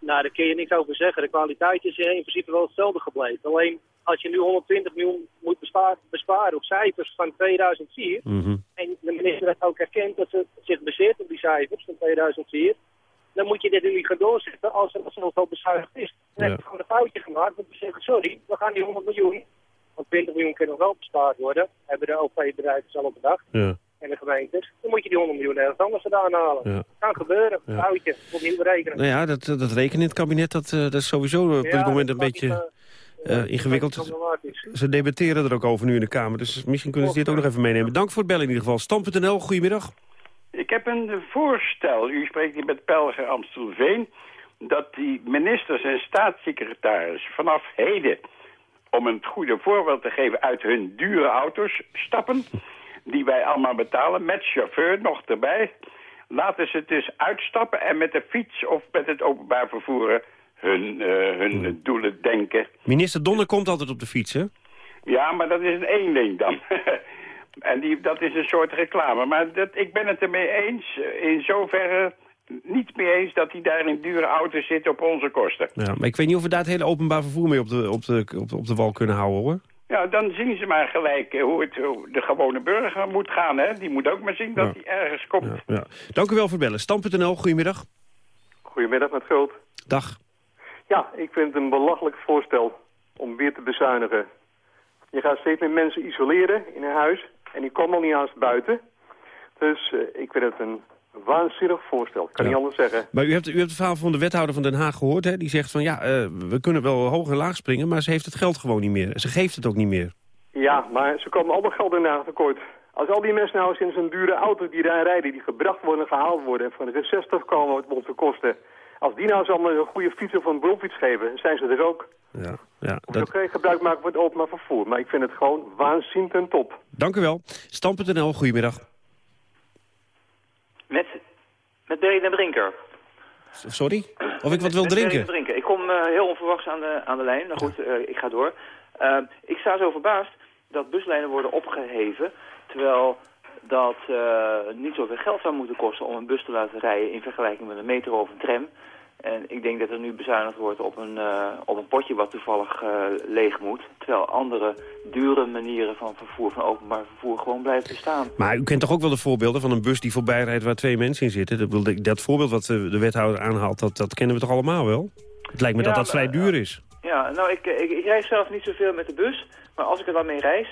Nou, daar kun je niks over zeggen. De kwaliteit is in principe wel hetzelfde gebleven. Alleen als je nu 120 miljoen moet besparen, besparen op cijfers van 2004... Mhm. en de minister heeft ook erkend dat ze zich baseert op die cijfers van 2004... dan moet je dit nu niet gaan doorzetten als er zoveel bezuinigd is. Dan Ja. heb je gewoon een foutje gemaakt. Want we zeggen, sorry, we gaan die 100 miljoen... want 20 miljoen kan nog wel bespaard worden... hebben de OP-bedrijven zelf bedacht Ja. En de gemeentes... dan moet je die 100 miljoen ergens anders vandaan halen. Ja. Dat kan gebeuren, Ja. foutje, opnieuw berekenen. Nou ja, dat, dat rekenen in het kabinet, dat, eh, dat is sowieso op Ja, dit moment een beetje eh, ingewikkeld. Ze debatteren er ook over nu in de Kamer, dus misschien kunnen ze dit ook nog even meenemen. Dank voor het bellen in ieder geval. Stam.nl, goedemiddag. Ik heb een voorstel. U spreekt hier met Pelger Amstelveen. Dat die ministers en staatssecretaris vanaf heden... om een goede voorbeeld te geven uit hun dure auto's stappen... die wij allemaal betalen, met chauffeur nog erbij... laten ze dus uitstappen en met de fiets of met het openbaar vervoer... hun, eh, hun doelen denken. Minister Donner komt altijd op de fiets, hè? Ja, maar dat is een eenling dan. en die, dat is een soort reclame. Maar dat, ik ben het ermee eens, eh, in zoverre niet mee eens dat hij daar in dure auto's zit op onze kosten. Ja, maar ik weet niet of we daar het hele openbaar vervoer mee op de, op de, op de, op de wal kunnen houden, hoor. Ja, dan zien ze maar gelijk eh, hoe het hoe de gewone burger moet gaan. Hè? Die moet ook maar zien dat Ja. hij ergens komt. Ja. Dank u wel voor het bellen. Stam.nl, goedemiddag. Goedemiddag met Gult. Dag. Ja, ik vind het een belachelijk voorstel om weer te bezuinigen. Je gaat steeds meer mensen isoleren in een huis en die komen al niet aan buiten. Dus eh, ik vind het een waanzinnig voorstel, ik kan Ja. niet anders zeggen. Maar u hebt, u hebt het verhaal van de wethouder van Den Haag gehoord, hè? Die zegt van, ja, eh, we kunnen wel hoog en laag springen... maar ze heeft het geld gewoon niet meer. Ze geeft het ook niet meer. Ja, maar ze komen allemaal geld in tekort. Als al die mensen nou eens in zo'n dure auto die daar rijden, die gebracht worden en gehaald worden en van de 60 komen wat onze kosten. Als die nou eens allemaal een goede fiets of een bronfiets geven, zijn ze er ook. Ja, ja, Of dat... ook geen gebruik maken van het openbaar vervoer. Maar ik vind het gewoon waanzin ten top. Dank u wel. Stam.nl, goedemiddag. Met, met Berry Brinker. Sorry? Of ik wat wil drinken? de Brinker. Ik kom eh, heel onverwachts aan de, aan de lijn. Nou goed, eh, ik ga door. Eh, ik sta zo verbaasd dat buslijnen worden opgeheven... terwijl dat niet zoveel geld zou moeten kosten om een bus te laten rijden... in vergelijking met een metro of een tram. En ik denk dat er nu bezuinigd wordt op een, eh, op een potje wat toevallig eh, leeg moet. Terwijl andere dure manieren van vervoer, van openbaar vervoer, gewoon blijven bestaan. Maar u kent toch ook wel de voorbeelden van een bus die voorbij rijdt... waar twee mensen in zitten? Dat, dat voorbeeld wat eh, de wethouder aanhaalt, dat, dat kennen we toch allemaal wel? Het lijkt me Ja, dat dat vrij duur is. Ja, nou, ik, ik, ik reis zelf niet zoveel met de bus. Maar als ik er dan mee reis,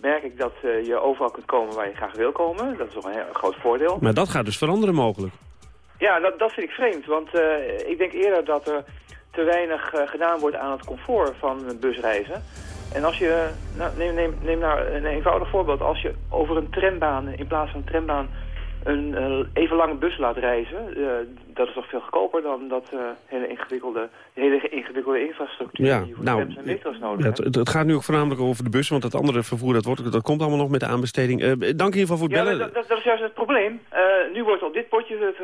merk ik dat je overal kunt komen waar je graag wil komen. Dat is toch een heel groot voordeel. Maar dat gaat dus veranderen mogelijk. Ja, dat, vind ik vreemd. Want eh, ik denk eerder dat er te weinig eh, gedaan wordt aan het comfort van busreizen. En als je, nou, neem, neem, neem nou een eenvoudig voorbeeld. Als je over een trambaan, in plaats van een trambaan, een eh, even lange bus laat reizen. Dat is toch veel goedkoper dan dat eh, hele ingewikkelde, hele ingewikkelde infrastructuur Ja, die voor nou, trams en metro's nodig Ja, het, het gaat nu ook voornamelijk over de bus, want het andere vervoer dat, wordt, dat komt allemaal nog met de aanbesteding. Eh, dank in ieder geval voor het Ja, bellen. dat, dat, dat is juist het probleem. Eh, nu wordt op dit potje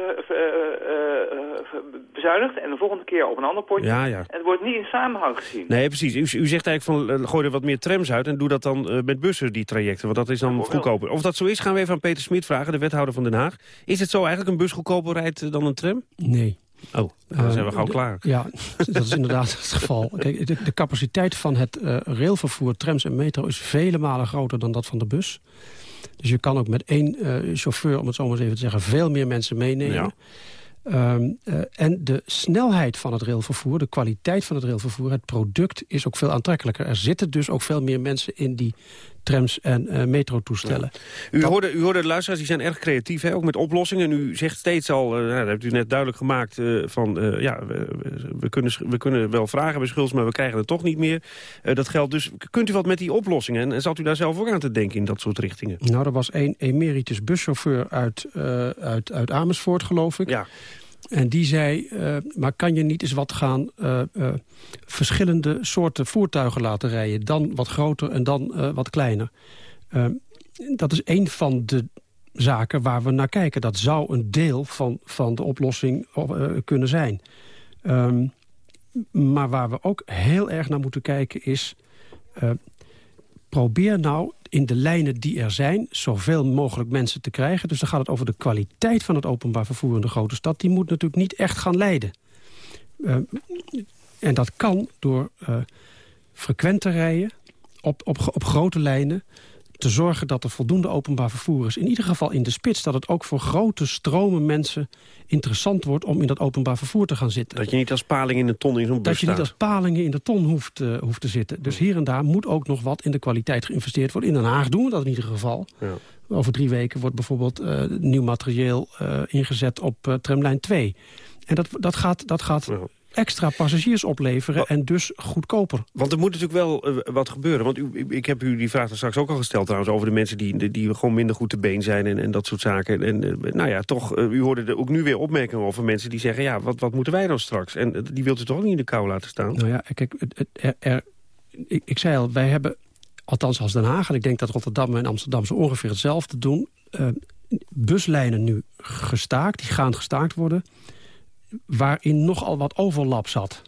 bezuinigd en de volgende keer op een ander potje. Ja, ja. En het wordt niet in samenhang gezien. Nee, precies. U, u zegt eigenlijk van, gooi er wat meer trams uit... en doe dat dan met bussen, die trajecten, want dat is dan goedkoper. Of dat zo is, gaan we even aan Peter Smit vragen, de wethouder van Den Haag. Is het zo eigenlijk een bus goedkoper rijdt dan een tram? Nee. Oh, dan zijn we gauw klaar. Ja, dat is inderdaad het geval. Kijk, de, de capaciteit van het eh, railvervoer, trams en metro... is vele malen groter dan dat van de bus. Dus je kan ook met één eh, chauffeur, om het zo maar eens even te zeggen... veel meer mensen meenemen. Ja. Ehm, eh, en de snelheid van het railvervoer, de kwaliteit van het railvervoer... het product is ook veel aantrekkelijker. Er zitten dus ook veel meer mensen in die trams en eh metrotoestellen. U, hoorde, u hoorde de luisteraars, die zijn erg creatief, hè, ook met oplossingen. En u zegt steeds al, eh, nou, dat hebt u net duidelijk gemaakt... eh, van ja, we, kunnen, we kunnen wel vragen bij Schulz, maar we krijgen het toch niet meer. Dat geldt dus. Kunt u wat met die oplossingen? En, en zat u daar zelf ook aan te denken in dat soort richtingen? Nou, er was één emeritus buschauffeur uit, uit, uit Amersfoort, geloof ik. Ja. En die zei, eh, maar kan je niet eens wat gaan eh, eh, verschillende soorten voertuigen laten rijden? Dan wat groter en dan wat kleiner. Dat is een van de zaken waar we naar kijken. Dat zou een deel van, van de oplossing kunnen zijn. Ehm, maar waar we ook heel erg naar moeten kijken is... probeer nou in de lijnen die er zijn... zoveel mogelijk mensen te krijgen. Dus dan gaat het over de kwaliteit van het openbaar vervoer in de grote stad. Die moet natuurlijk niet echt gaan leiden. Eh, en dat kan door eh frequenter rijden op, op, op grote lijnen te zorgen dat er voldoende openbaar vervoer is. In ieder geval in de spits, dat het ook voor grote stromen mensen interessant wordt om in dat openbaar vervoer te gaan zitten. Dat je niet als paling in een ton in zo'n bus Dat je niet als palingen in de ton hoeft, eh, hoeft te zitten. Dus hier en daar moet ook nog wat in de kwaliteit geïnvesteerd worden. In Den Haag doen we dat in ieder geval. Ja. Over drie weken wordt bijvoorbeeld eh, nieuw materieel eh, ingezet op tramlijn 2. En dat, dat gaat, dat gaat extra passagiers opleveren en dus goedkoper. Want er moet natuurlijk wel eh, wat gebeuren. Want u, ik heb u die vraag er straks ook al gesteld trouwens... over de mensen die, die- gewoon minder goed te been zijn en, en dat soort zaken. En eh, nou ja, toch, eh, u hoorde er ook nu weer opmerkingen over mensen die zeggen... ja, wat, wat moeten wij dan straks? En die wilt u toch ook niet in de kou laten staan? Nou ja, kijk, er, er- ik, ik zei al, wij hebben, althans als Den Haag... en ik denk dat Rotterdam en Amsterdam zo ongeveer hetzelfde doen... buslijnen nu gestaakt, die gaan gestaakt worden... waarin nogal wat overlap zat.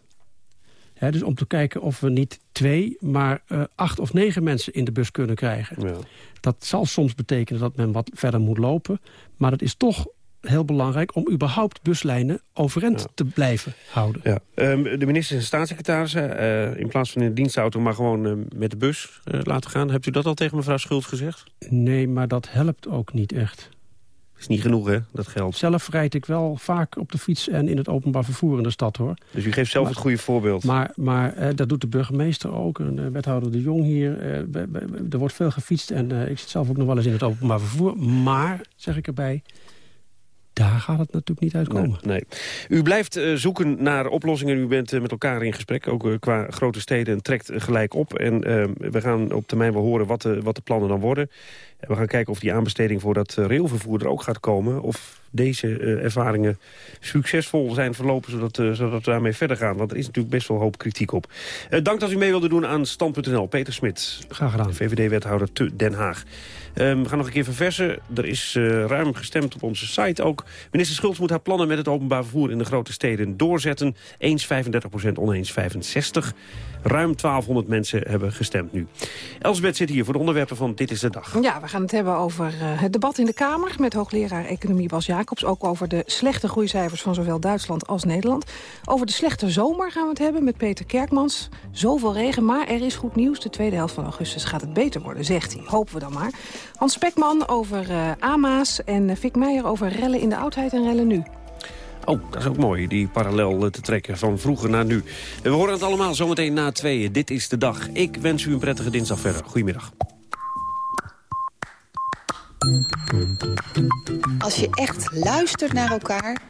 Dus om te kijken of we niet twee, maar eh, acht of negen mensen in de bus kunnen krijgen. Dat zal soms betekenen dat men wat verder moet lopen. Maar het is toch heel belangrijk om überhaupt buslijnen overeind te blijven houden. Ja. Ehm, de ministers en staatssecretarissen, eh, in plaats van in de dienstauto... maar gewoon eh, met de bus eh, laten gaan. Hebt u dat al tegen mevrouw Schultz gezegd? Nee, maar dat helpt ook niet echt. Is niet genoeg, hè, dat geld. Zelf rijd ik wel vaak op de fiets en in het openbaar vervoer in de stad, hoor. Dus u geeft zelf Maar- het goede voorbeeld. Maar, maar eh, dat doet de burgemeester ook, en eh, wethouder De Jong hier. eh, er wordt veel gefietst en ik zit zelf ook nog wel eens in het openbaar vervoer. Maar, zeg ik erbij, daar gaat het natuurlijk niet uitkomen. Nee, nee. U blijft eh, zoeken naar oplossingen. U bent eh, met elkaar in gesprek, ook eh, qua grote steden, en trekt gelijk op. En we gaan op termijn wel horen wat de, wat de plannen dan worden. En we gaan kijken of die aanbesteding voor dat railvervoer er ook gaat komen. Of deze ervaringen succesvol zijn verlopen, zodat, zodat we daarmee verder gaan. Want er is natuurlijk best wel hoop kritiek op. Dank dat u mee wilde doen aan Stand.nl. Peter Smit. Graag gedaan. VVD-wethouder te Den Haag. Ehm, we gaan nog een keer verversen. Er is eh, ruim gestemd op onze site ook. Minister Schultz moet haar plannen met het openbaar vervoer in de grote steden doorzetten. Eens 35% oneens 65. Ruim 1200 mensen hebben gestemd nu. Elsbeth zit hier voor de onderwerpen van Dit is de Dag. Ja, we gaan het hebben over eh, het debat in de Kamer... met hoogleraar Economie Bas Jacobs. Ook over de slechte groeicijfers van zowel Duitsland als Nederland. Over de slechte zomer gaan we het hebben met Peter Kerkmans. Zoveel regen, maar er is goed nieuws. De tweede helft van augustus gaat het beter worden, zegt hij. Hopen we dan maar. Hans Spekman over eh, AMA's en eh, Fik Meijer over rellen in de oudheid en rellen nu. Oh, dat is ook mooi, die parallel eh, te trekken van vroeger naar nu. En we horen het allemaal zometeen na tweeën. Dit is de dag. Ik wens u een prettige dinsdag verder. Goedemiddag. Als je echt luistert naar elkaar,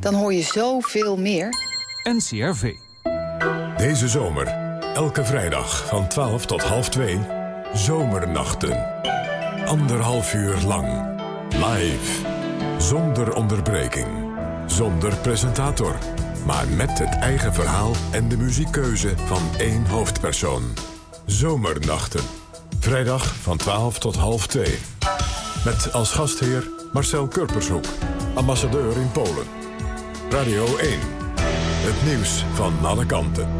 dan hoor je zoveel meer. NCRV. Deze zomer, elke vrijdag van 12 tot half 2, Zomernachten. Anderhalf uur lang. Live. Zonder onderbreking. Zonder presentator. Maar met het eigen verhaal en de muziekkeuze van één hoofdpersoon. Zomernachten. Vrijdag van 12 tot half 2. Met als gastheer Marcel Kurpershoek, ambassadeur in Polen. Radio 1. Het nieuws van alle kanten.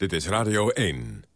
Dit is Radio 1.